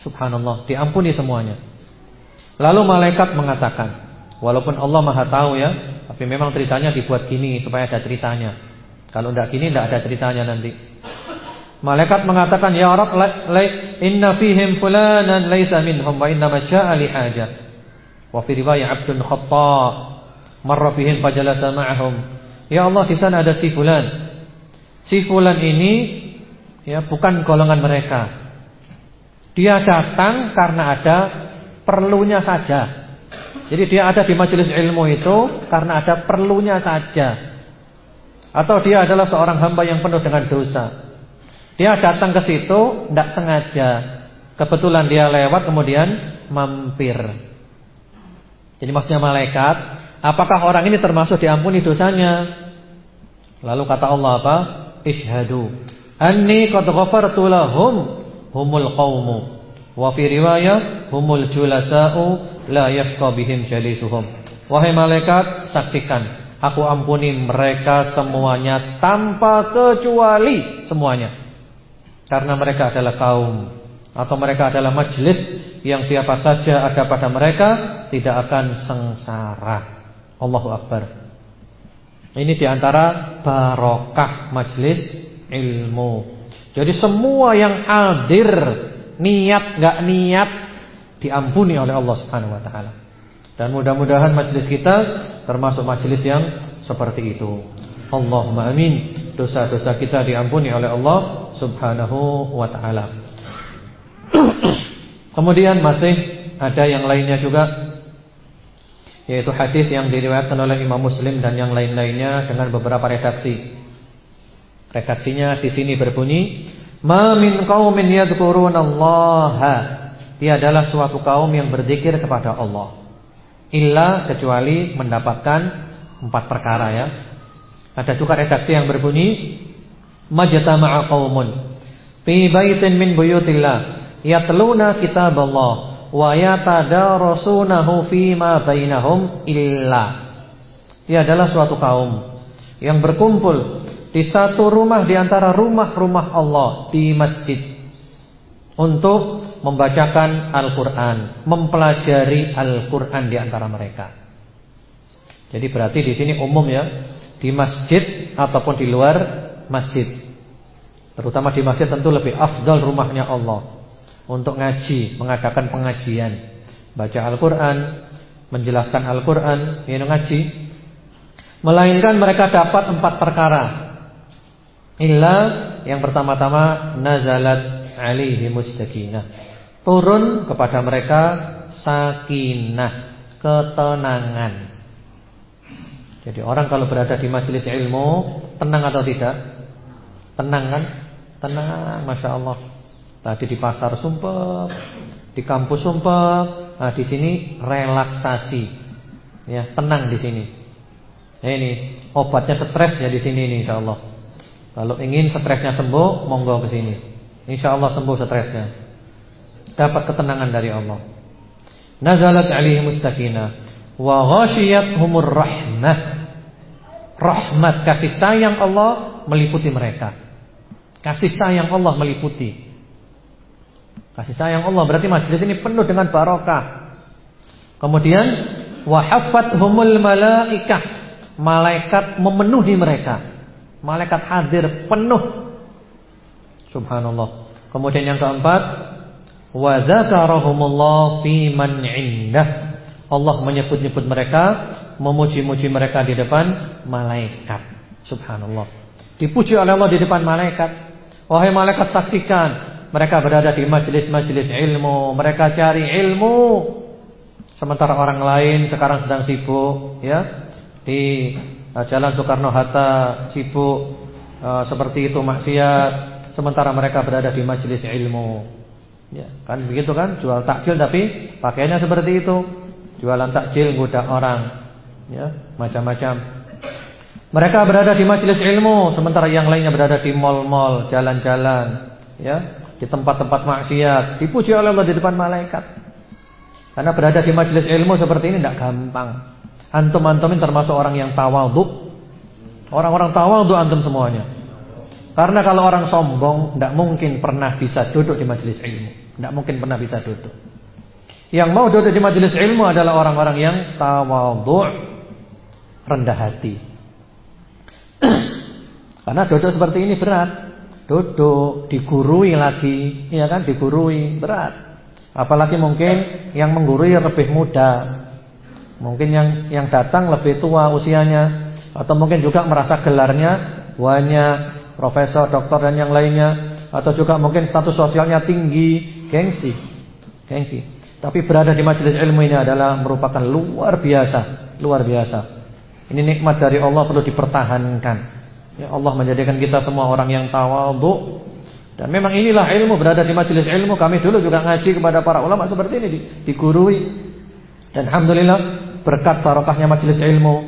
Subhanallah, diampuni semuanya. Lalu malaikat mengatakan, walaupun Allah Maha tahu ya, tapi memang ceritanya dibuat gini supaya ada ceritanya. Kalau tidak gini tidak ada ceritanya nanti. Malaikat mengatakan, "Ya Rabb, inna fihim fulanan laisa minhum wa inna ma jaa'a li haja." Wa fi riwayat 'abdun khata' marra bihim fajalasa ma'ahum. Ya Allah, di sana ada si fulan. Si fulan ini ya bukan golongan mereka. Dia datang karena ada perlunya saja. Jadi dia ada di majelis ilmu itu karena ada perlunya saja. Atau dia adalah seorang hamba yang penuh dengan dosa. Dia datang ke situ tidak sengaja. Kebetulan dia lewat kemudian mampir. Jadi maksudnya malaikat, apakah orang ini termasuk diampuni dosanya? Lalu kata Allah apa? Ishadu anni qad ghafartu lahum humul qaumu. Wa fi riwayah humul julasa'u la yashqa bihim jalisuhum. Wahai malaikat, saksikan aku ampuni mereka semuanya tanpa kecuali semuanya. Karena mereka adalah kaum Atau mereka adalah majlis Yang siapa saja ada pada mereka Tidak akan sengsara Allahu Akbar Ini di antara barokah majlis ilmu Jadi semua yang hadir Niat gak niat Diampuni oleh Allah Subhanahu Wa Taala. Dan mudah-mudahan majlis kita Termasuk majlis yang seperti itu Allahumma amin Dosa-dosa kita diampuni oleh Allah Subhanahu wa taala. (clears throat) Kemudian masih ada yang lainnya juga yaitu hadis yang diriwayatkan oleh Imam Muslim dan yang lain-lainnya dengan beberapa redaksi. Redaksinya di sini berbunyi, "Ma min qaumin yadhkurunallaha" Dia adalah suatu kaum yang berzikir kepada Allah. Illa kecuali mendapatkan empat perkara ya. Ada juga redaksi yang berbunyi majtama'a qaumun fi baitin min buyutillah yatluna kitaballah wa yatadarasunahu ma bainahum illa Ia adalah suatu kaum yang berkumpul di satu rumah di antara rumah-rumah Allah di masjid untuk membacakan Al-Qur'an, mempelajari Al-Qur'an di antara mereka. Jadi berarti di sini umum ya, di masjid ataupun di luar masjid. Terutama di masjid tentu lebih afdal rumahnya Allah untuk ngaji, mengadakan pengajian, baca Al-Qur'an, menjelaskan Al-Qur'an, ini ngaji. Melainkan mereka dapat empat perkara. Illa yang pertama-tama nazalat alaihi mustakinah. Turun kepada mereka sakinah, ketenangan. Jadi orang kalau berada di majelis ilmu tenang atau tidak? Tenang kan? Tenang, masya Allah. Tadi di pasar sumpah, di kampus sumpah, nah di sini relaksasi, ya tenang di sini. Ini obatnya stres ya di sini nih, insya Allah. Kalau ingin stresnya sembuh, monggo ke sini. Insya Allah sembuh stresnya. Dapat ketenangan dari Allah. Nazalat alaihi mustakinah wa humur rahmah. Rahmat kasih sayang Allah meliputi mereka. Kasih sayang Allah meliputi. Kasih sayang Allah berarti majlis ini penuh dengan barokah. Kemudian humul malaikah. Malaikat memenuhi mereka. Malaikat hadir penuh. Subhanallah. Kemudian yang keempat, wa dzakarahumullah fi man indah. Allah menyebut-nyebut mereka, memuji-muji mereka di depan malaikat. Subhanallah. Dipuji oleh Allah di depan malaikat. Wahai malaikat saksikan Mereka berada di majelis-majelis ilmu Mereka cari ilmu Sementara orang lain sekarang sedang sibuk ya Di Jalan Soekarno-Hatta Sibuk uh, Seperti itu maksiat Sementara mereka berada di majelis ilmu. Ya kan begitu kan? Jual takjil tapi pakainya seperti itu. Jualan takjil goda orang. Ya macam-macam. Mereka berada di majelis ilmu sementara yang lainnya berada di mal-mal, jalan-jalan, ya, di tempat-tempat maksiat, dipuji oleh Allah di depan malaikat. Karena berada di majelis ilmu seperti ini tidak gampang. Antum-antum ini termasuk orang yang tawadhu. Orang-orang tawadhu antum semuanya. Karena kalau orang sombong tidak mungkin pernah bisa duduk di majelis ilmu. Tidak mungkin pernah bisa duduk. Yang mau duduk di majelis ilmu adalah orang-orang yang tawadhu, rendah hati. (clears throat) Karena duduk seperti ini berat. Duduk, digurui lagi, ya kan, digurui, berat. Apalagi mungkin yang menggurui lebih muda. Mungkin yang yang datang lebih tua usianya atau mungkin juga merasa gelarnya banyak, profesor, doktor dan yang lainnya atau juga mungkin status sosialnya tinggi, gengsi. Gengsi. Tapi berada di majelis ilmu ini adalah merupakan luar biasa, luar biasa. Ini nikmat dari Allah perlu dipertahankan. Ya Allah menjadikan kita semua orang yang tawadhu dan memang inilah ilmu berada di majelis ilmu. Kami dulu juga ngaji kepada para ulama seperti ini digurui. Dan alhamdulillah berkat barokahnya majelis ilmu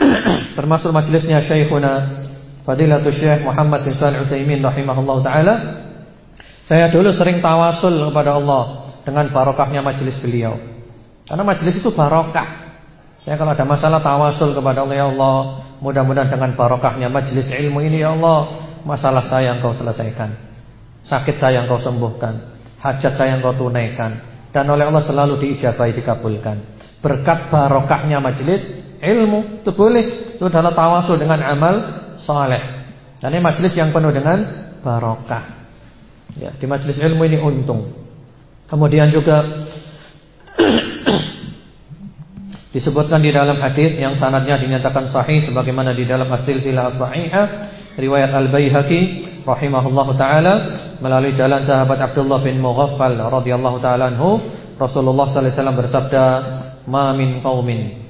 (clears throat) termasuk majelisnya Syekhuna Fadilatul Syekh Muhammad bin Shalih Utsaimin rahimahullah taala. Saya dulu sering tawasul kepada Allah dengan barokahnya majelis beliau. Karena majelis itu barokah. Ya kalau ada masalah tawasul kepada Allah ya Allah, mudah-mudahan dengan barokahnya majelis ilmu ini ya Allah Masalah saya yang kau selesaikan Sakit saya yang kau sembuhkan Hajat saya yang kau tunaikan Dan oleh Allah selalu diijabai dikabulkan Berkat barokahnya majelis ilmu Itu boleh Itu adalah tawasul dengan amal saleh. Dan ini majelis yang penuh dengan barokah Ya, di majelis ilmu ini untung. Kemudian juga (clears throat) disebutkan di dalam hadis yang sanadnya dinyatakan sahih sebagaimana di dalam hasil silah sahihah riwayat Al-Baihaqi rahimahullahu taala melalui jalan sahabat Abdullah bin Mughaffal radhiyallahu taala anhu Rasulullah sallallahu alaihi wasallam bersabda ma min qaumin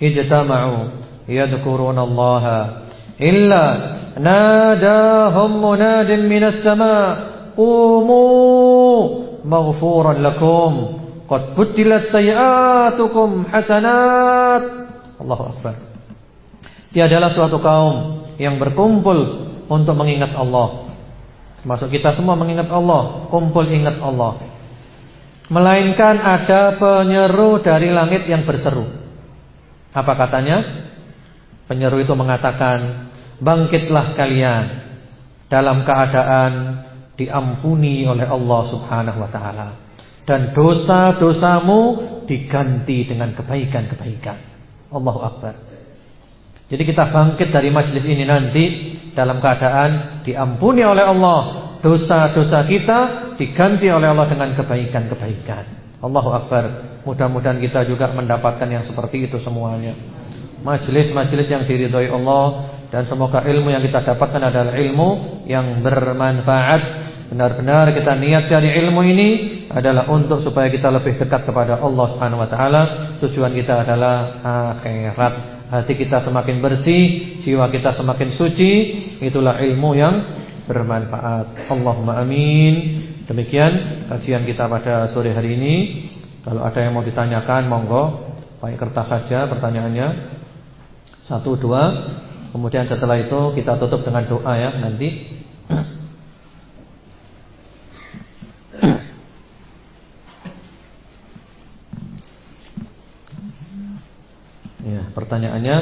ijtama'u yadhkuruna Allah illa nadahum munadin minas sama' qumu maghfuran lakum qad butilat sayiatukum hasanat Allahu akbar adalah suatu kaum yang berkumpul untuk mengingat Allah. Masuk kita semua mengingat Allah, kumpul ingat Allah. Melainkan ada penyeru dari langit yang berseru. Apa katanya? Penyeru itu mengatakan, "Bangkitlah kalian dalam keadaan diampuni oleh Allah Subhanahu wa taala dan dosa-dosamu diganti dengan kebaikan-kebaikan." Allahu akbar. Jadi kita bangkit dari majlis ini nanti dalam keadaan diampuni oleh Allah dosa-dosa kita diganti oleh Allah dengan kebaikan-kebaikan. Allahu akbar. Mudah-mudahan kita juga mendapatkan yang seperti itu semuanya. Majlis-majlis yang diridhoi Allah dan semoga ilmu yang kita dapatkan adalah ilmu yang bermanfaat. Benar-benar kita niat cari ilmu ini adalah untuk supaya kita lebih dekat kepada Allah Subhanahu wa taala. Tujuan kita adalah akhirat hati kita semakin bersih, jiwa kita semakin suci, itulah ilmu yang bermanfaat. Allahumma amin. Demikian kajian kita pada sore hari ini. Kalau ada yang mau ditanyakan, monggo pakai kertas saja pertanyaannya. Satu, dua. Kemudian setelah itu kita tutup dengan doa ya nanti. (clears throat) Ya, pertanyaannya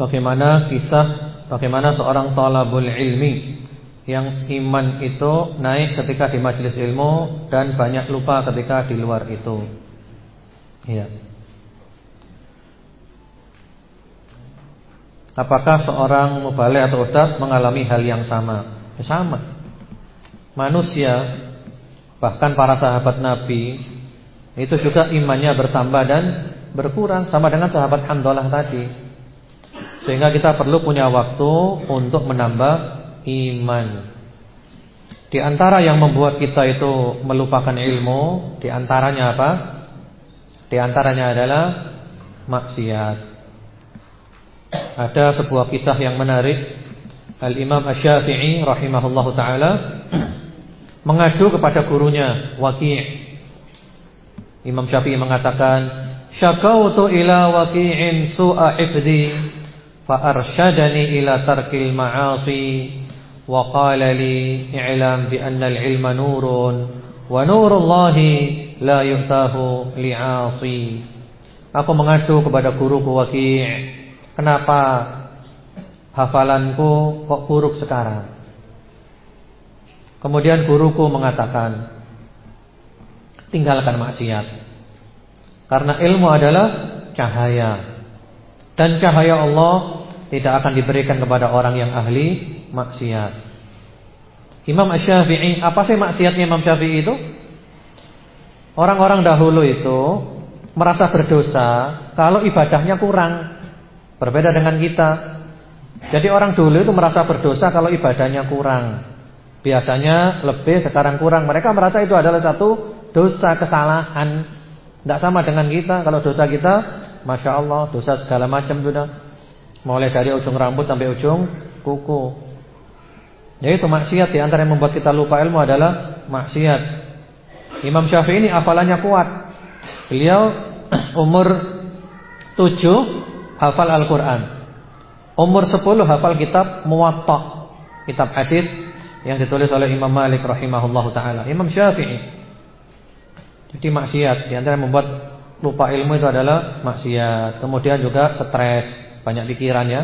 Bagaimana kisah Bagaimana seorang talabul ilmi Yang iman itu naik ketika di majelis ilmu Dan banyak lupa ketika di luar itu Ya Apakah seorang mubalik atau ustaz mengalami hal yang sama? Ya, sama Manusia Bahkan para sahabat Nabi itu juga imannya bertambah dan berkurang sama dengan sahabat Handalah tadi. Sehingga kita perlu punya waktu untuk menambah iman. Di antara yang membuat kita itu melupakan ilmu, di antaranya apa? Di antaranya adalah maksiat. Ada sebuah kisah yang menarik. Al-Imam Asy-Syafi'i rahimahullahu taala (clears throat) mengadu kepada gurunya Waqi' Imam Syafi'i mengatakan, "Syakautu ila waqi'in su'a hifdhi tarkil ma'asi wa qala li i'lam bi anna al-ilma nurun wa nurullahi la yu'tahu li'asi. Aku mengadu kepada guruku Waqi', kenapa hafalanku kok buruk sekarang? Kemudian guruku mengatakan, tinggalkan maksiat. Karena ilmu adalah cahaya. Dan cahaya Allah tidak akan diberikan kepada orang yang ahli maksiat. Imam Syafi'i, apa sih maksiatnya Imam Syafi'i itu? Orang-orang dahulu itu merasa berdosa kalau ibadahnya kurang. Berbeda dengan kita. Jadi orang dulu itu merasa berdosa kalau ibadahnya kurang. Biasanya lebih, sekarang kurang. Mereka merasa itu adalah satu dosa kesalahan. Tidak sama dengan kita. Kalau dosa kita, masya Allah, dosa segala macam sudah. Mulai dari ujung rambut sampai ujung kuku. Yaitu maksiat di antara yang membuat kita lupa ilmu adalah maksiat. Imam Syafi'i ini hafalannya kuat. Beliau (clears throat) umur 7 hafal Al-Qur'an. Umur 10 hafal kitab Muwatta, kitab hadis yang ditulis oleh Imam Malik rahimahullahu taala. Imam Syafi'i. Jadi maksiat di antara yang membuat lupa ilmu itu adalah maksiat. Kemudian juga stres, banyak pikiran ya.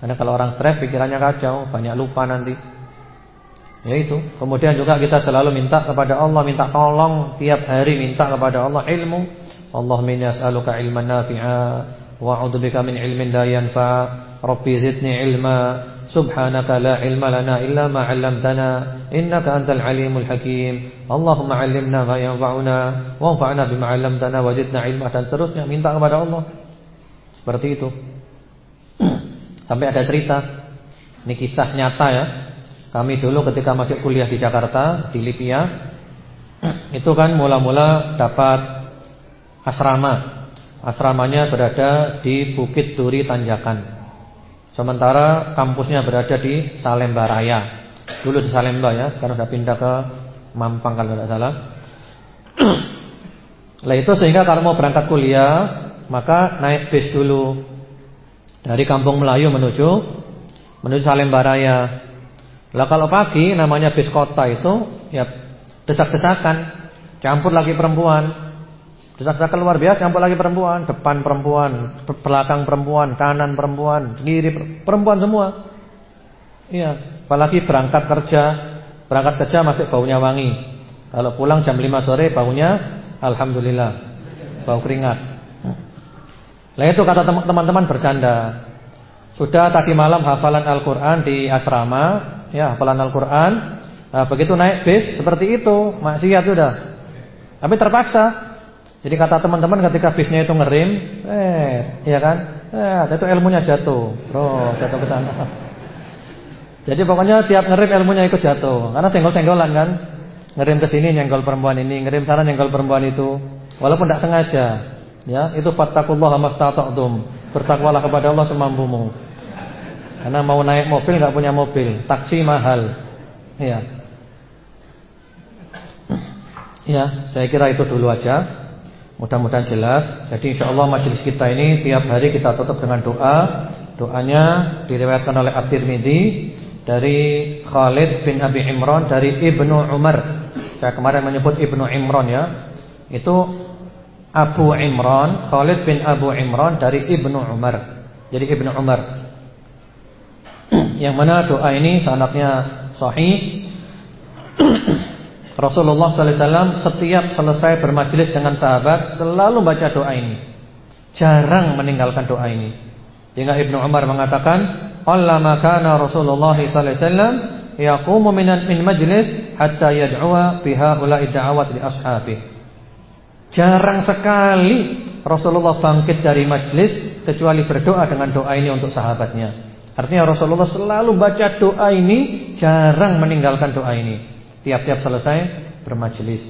Karena kalau orang stres pikirannya kacau, banyak lupa nanti. Ya itu. Kemudian juga kita selalu minta kepada Allah, minta tolong tiap hari minta kepada Allah ilmu. Allahumma inni as'aluka ilman nafi'a wa a'udzubika min ilmin la yanfa'. Rabbi zidni ilma. Subhanaka la ilma lana illa ma 'allamtana innaka antal alimul hakim. Allahumma 'allimna ma yanfa'una wanfa'na bima 'allamtana wa zidna ilma dan seterusnya minta kepada Allah. Seperti itu. (clears throat) Sampai ada cerita. Ini kisah nyata ya kami dulu ketika masih kuliah di Jakarta, di Libya, (clears throat) itu kan mula-mula dapat asrama. Asramanya berada di Bukit Duri Tanjakan. Sementara kampusnya berada di Salemba Raya. Dulu di Salemba ya, karena sudah pindah ke Mampang kalau tidak salah. (clears throat) Lah itu sehingga kalau mau berangkat kuliah, maka naik bis dulu dari Kampung Melayu menuju menuju Salemba Raya. Lah kalau pagi namanya bis kota itu ya desak-desakan, campur lagi perempuan. Desak-desakan luar biasa, campur lagi perempuan, depan perempuan, belakang perempuan, kanan perempuan, kiri perempuan semua. Iya, apalagi berangkat kerja, berangkat kerja masih baunya wangi. Kalau pulang jam 5 sore baunya alhamdulillah bau keringat. Lah itu kata teman-teman bercanda. Sudah tadi malam hafalan Al-Qur'an di asrama, ya hafalan Al-Qur'an. Nah, begitu naik bis seperti itu, maksiat sudah. Tapi terpaksa. Jadi kata teman-teman ketika bisnya itu ngerim, eh, iya kan? Eh, itu ilmunya jatuh. Bro, jatuh ke sana. Jadi pokoknya tiap ngerim ilmunya ikut jatuh. Karena senggol-senggolan kan. Ngerim ke sini nyenggol perempuan ini, ngerim sana nyenggol perempuan itu. Walaupun tidak sengaja. Ya, itu fattaqullaha mastata'tum. Bertakwalah kepada Allah semampumu. Karena mau naik mobil nggak punya mobil, taksi mahal. Ya. Ya, saya kira itu dulu aja. Mudah-mudahan jelas. Jadi insya Allah majelis kita ini tiap hari kita tutup dengan doa. Doanya diriwayatkan oleh At-Tirmidzi dari Khalid bin Abi Imran dari Ibnu Umar. Saya kemarin menyebut Ibnu Imran ya. Itu Abu Imran, Khalid bin Abu Imran dari Ibnu Umar. Jadi Ibnu Umar yang mana doa ini sanadnya sahih. (clears throat) Rasulullah sallallahu alaihi wasallam setiap selesai bermajelis dengan sahabat selalu baca doa ini. Jarang meninggalkan doa ini. Hingga Ibnu Umar mengatakan, "Allama kana Rasulullah sallallahu alaihi wasallam yaqumu min min majlis hatta yad'uwa biha ula'i da'awat li ashabi." Jarang sekali Rasulullah bangkit dari majlis kecuali berdoa dengan doa ini untuk sahabatnya. Artinya Rasulullah selalu baca doa ini, jarang meninggalkan doa ini. Tiap-tiap selesai bermajelis.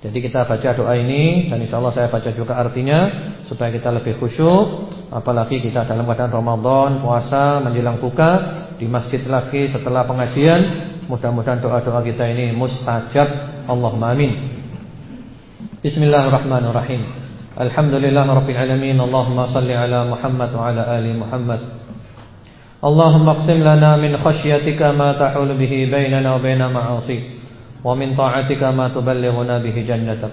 Jadi kita baca doa ini dan insya Allah saya baca juga artinya supaya kita lebih khusyuk. Apalagi kita dalam keadaan Ramadan, puasa, menjelang buka di masjid lagi setelah pengajian. Mudah-mudahan doa-doa kita ini mustajab. Allahumma amin. Bismillahirrahmanirrahim. Alhamdulillahirabbil alamin. Allahumma salli ala Muhammad wa ala ali Muhammad. اللهم اقسم لنا من خشيتك ما تحول به بيننا وبين معاصيك ومن طاعتك ما تبلغنا به جنتك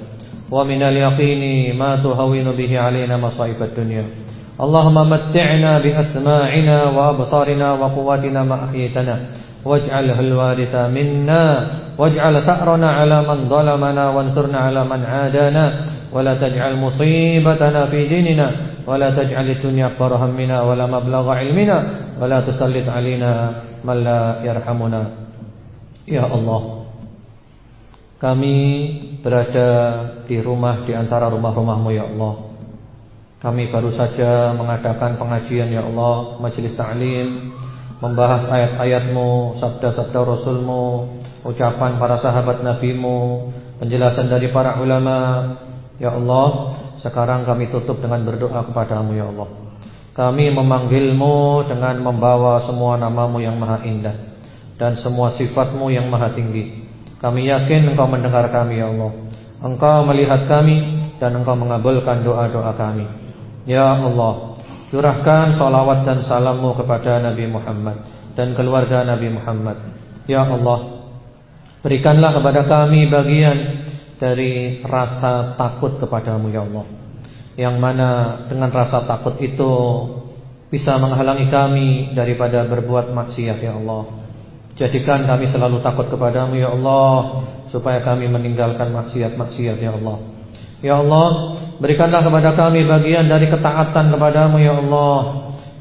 ومن اليقين ما تهون به علينا مصائب الدنيا اللهم متعنا بأسماعنا وأبصارنا وقواتنا ما أحييتنا waj'alhu al-waritha minna. Waj'al sa'rana 'ala man zalamana. Wansurna 'ala man 'adana. Wa la taj'al musibatana fi dinina. Wa la taj'al ad-dunya akbar hammina. Wa la mablagha 'ilmina. Ya Allah kami berada di rumah di antara rumah-rumahmu ya Allah. Kami baru saja mengadakan pengajian ya Allah majelis ta'lim. Membahas ayat-ayatmu Sabda-sabda Rasulmu Ucapan para sahabat Nabimu Penjelasan dari para ulama. Ya Allah Sekarang kami tutup dengan berdoa kepadamu ya Allah. Kami memanggilmu dengan membawa semua namamu yang maha indah Dan semua sifatmu yang maha tinggi. Kami yakin engkau mendengar kami ya Allah. Engkau melihat kami Dan engkau mengabulkan doa-doa kami. Ya Allah Curahkan salawat dan salammu kepada Nabi Muhammad Dan keluarga Nabi Muhammad. Ya Allah Berikanlah kepada kami bagian Dari rasa takut kepadamu Ya Allah. Yang mana dengan rasa takut itu Bisa menghalangi kami Daripada berbuat maksiat Ya Allah. Jadikan kami selalu takut kepadamu Ya Allah Supaya kami meninggalkan maksiat-maksiat Ya Allah Ya Allah Berikanlah kepada kami bagian dari ketaatan kepadamu ya Allah.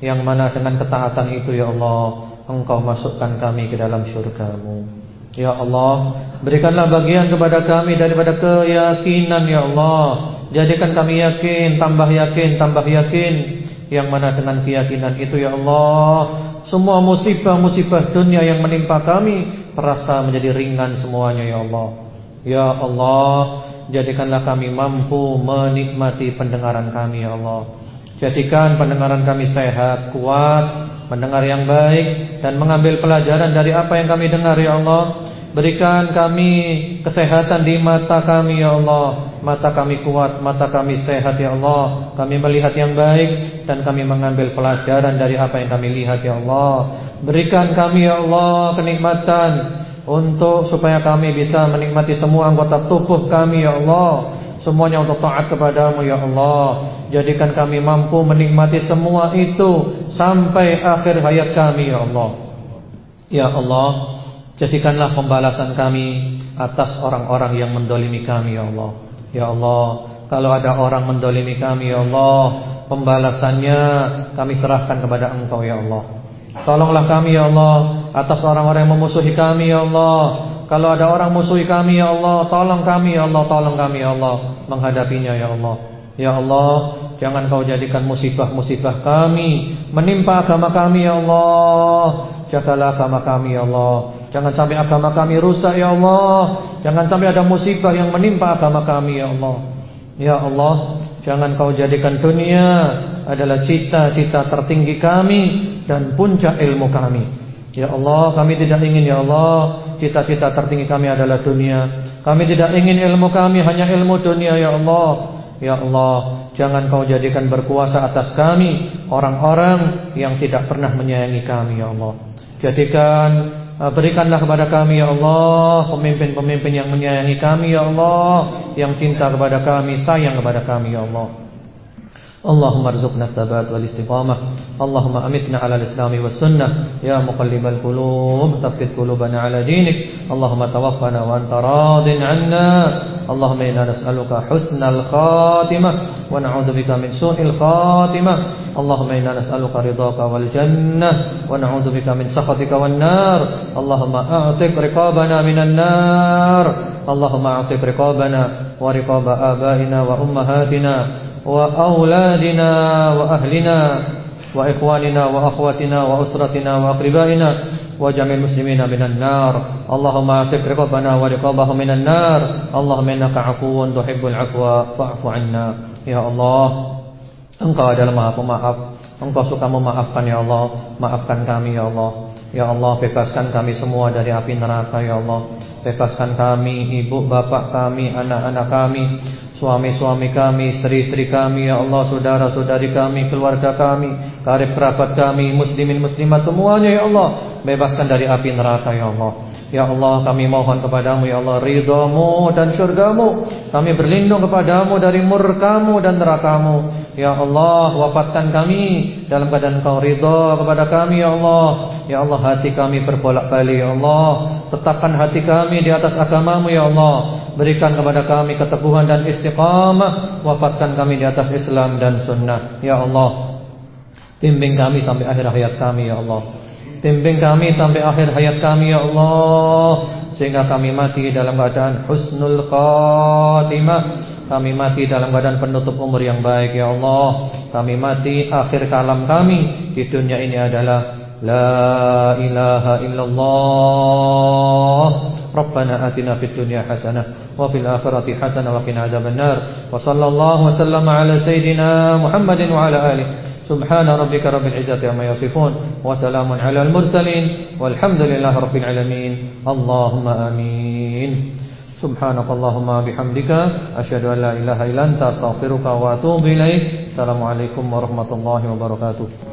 Yang mana dengan ketaatan itu ya Allah Engkau masukkan kami ke dalam syurgamu. Ya Allah Berikanlah bagian kepada kami daripada keyakinan ya Allah. Jadikan kami yakin, tambah yakin, tambah yakin. Yang mana dengan keyakinan itu ya Allah Semua musibah-musibah dunia yang menimpa kami Terasa menjadi ringan semuanya ya Allah. Ya Allah Jadikanlah kami mampu menikmati pendengaran kami ya Allah. Jadikan pendengaran kami sehat, kuat Mendengar yang baik Dan mengambil pelajaran dari apa yang kami dengar ya Allah. Berikan kami kesehatan di mata kami ya Allah. Mata kami kuat, mata kami sehat ya Allah. Kami melihat yang baik Dan kami mengambil pelajaran dari apa yang kami lihat ya Allah. Berikan kami ya Allah kenikmatan untuk supaya kami bisa menikmati semua anggota tubuh kami ya Allah. Semuanya untuk taat kepadamu ya Allah. Jadikan kami mampu menikmati semua itu sampai akhir hayat kami ya Allah. Ya Allah jadikanlah pembalasan kami atas orang-orang yang mendolimi kami ya Allah. Ya Allah kalau ada orang mendolimi kami ya Allah pembalasannya kami serahkan kepada engkau ya Allah. Tolonglah kami ya Allah Atas orang-orang yang memusuhi kami ya Allah. Kalau ada orang musuhi kami ya Allah Tolong kami ya Allah Tolong kami ya Allah Menghadapinya ya Allah. Ya Allah Jangan kau jadikan musibah-musibah kami. Menimpa agama kami ya Allah. Jagalah agama kami ya Allah. Jangan sampai agama kami rusak ya Allah. Jangan sampai ada musibah yang menimpa agama kami ya Allah. Ya Allah Jangan kau jadikan dunia adalah cita-cita tertinggi kami dan puncak ilmu kami. Ya Allah, kami tidak ingin ya Allah, cita-cita tertinggi kami adalah dunia. Kami tidak ingin ilmu kami hanya ilmu dunia ya Allah. Ya Allah, jangan kau jadikan berkuasa atas kami orang-orang yang tidak pernah menyayangi kami ya Allah. Jadikan Ah, berikanlah kepada kami ya Allah Pemimpin-pemimpin yang menyayangi kami ya Allah Yang cinta kepada kami Sayang kepada kami ya Allah اللهم ارزقنا الثبات والاستقامة. اللهم أمتنا على الإسلام والسنة. يا مقلب القلوب ثبت قلوبنا على دينك. اللهم توفنا وأنت راض عنا. اللهم إنا نسألك حسن الخاتمة. ونعوذ بك من سوء الخاتمة. اللهم إنا نسألك رضاك والجنة. ونعوذ بك من سخطك والنار. اللهم أعتق رقابنا من النار. اللهم أعتق رقابنا ورقاب آبائنا وأمهاتنا. وأولادنا وأهلنا وإخواننا وأخواتنا وأسرتنا وأقربائنا وجميع المسلمين من النار اللهم اعتق رقبنا ورقابهم من النار اللهم إنك عفو تحب العفو فاعف عنا يا الله Engkau adalah maha pemaaf Engkau suka memaafkan ya Allah Maafkan kami ya Allah Ya Allah bebaskan kami semua dari api neraka ya Allah Bebaskan kami, ibu, bapak kami, anak-anak kami suami-suami kami, istri-istri kami, ya Allah, saudara-saudari kami, keluarga kami, karib kerabat kami, muslimin muslimat semuanya ya Allah, bebaskan dari api neraka ya Allah. Ya Allah kami mohon kepadamu Ya Allah ridhamu dan syurgamu. Kami berlindung kepadamu dari murkamu dan nerakamu. Ya Allah wafatkan kami Dalam keadaan kau ridha kepada kami Ya Allah. Ya Allah hati kami berbolak balik Ya Allah. Tetapkan hati kami di atas agamamu Ya Allah Berikan kepada kami keteguhan dan istiqamah. Wafatkan kami di atas Islam dan sunnah. Ya Allah Bimbing kami sampai akhir hayat kami Ya Allah. Bimbing kami sampai akhir hayat kami ya Allah. Sehingga kami mati dalam keadaan husnul khatimah. Kami mati dalam keadaan penutup umur yang baik ya Allah. Kami mati akhir kalam kami di dunia ini adalah La ilaha illallah. Rabbana atina fid dunya hasanah Wa qina adab nar Wa sallallahu wa sallam ala sayyidina Muhammadin wa ala alihi سبحان ربك رب العزة عما يصفون. وسلام على المرسلين. والحمد لله رب العالمين. اللهم آمين. سبحانك اللهم بحمدك أشهد أن لا إله إلا أنت. أستغفرك وأتوب إليك. السلام عليكم ورحمة الله وبركاته.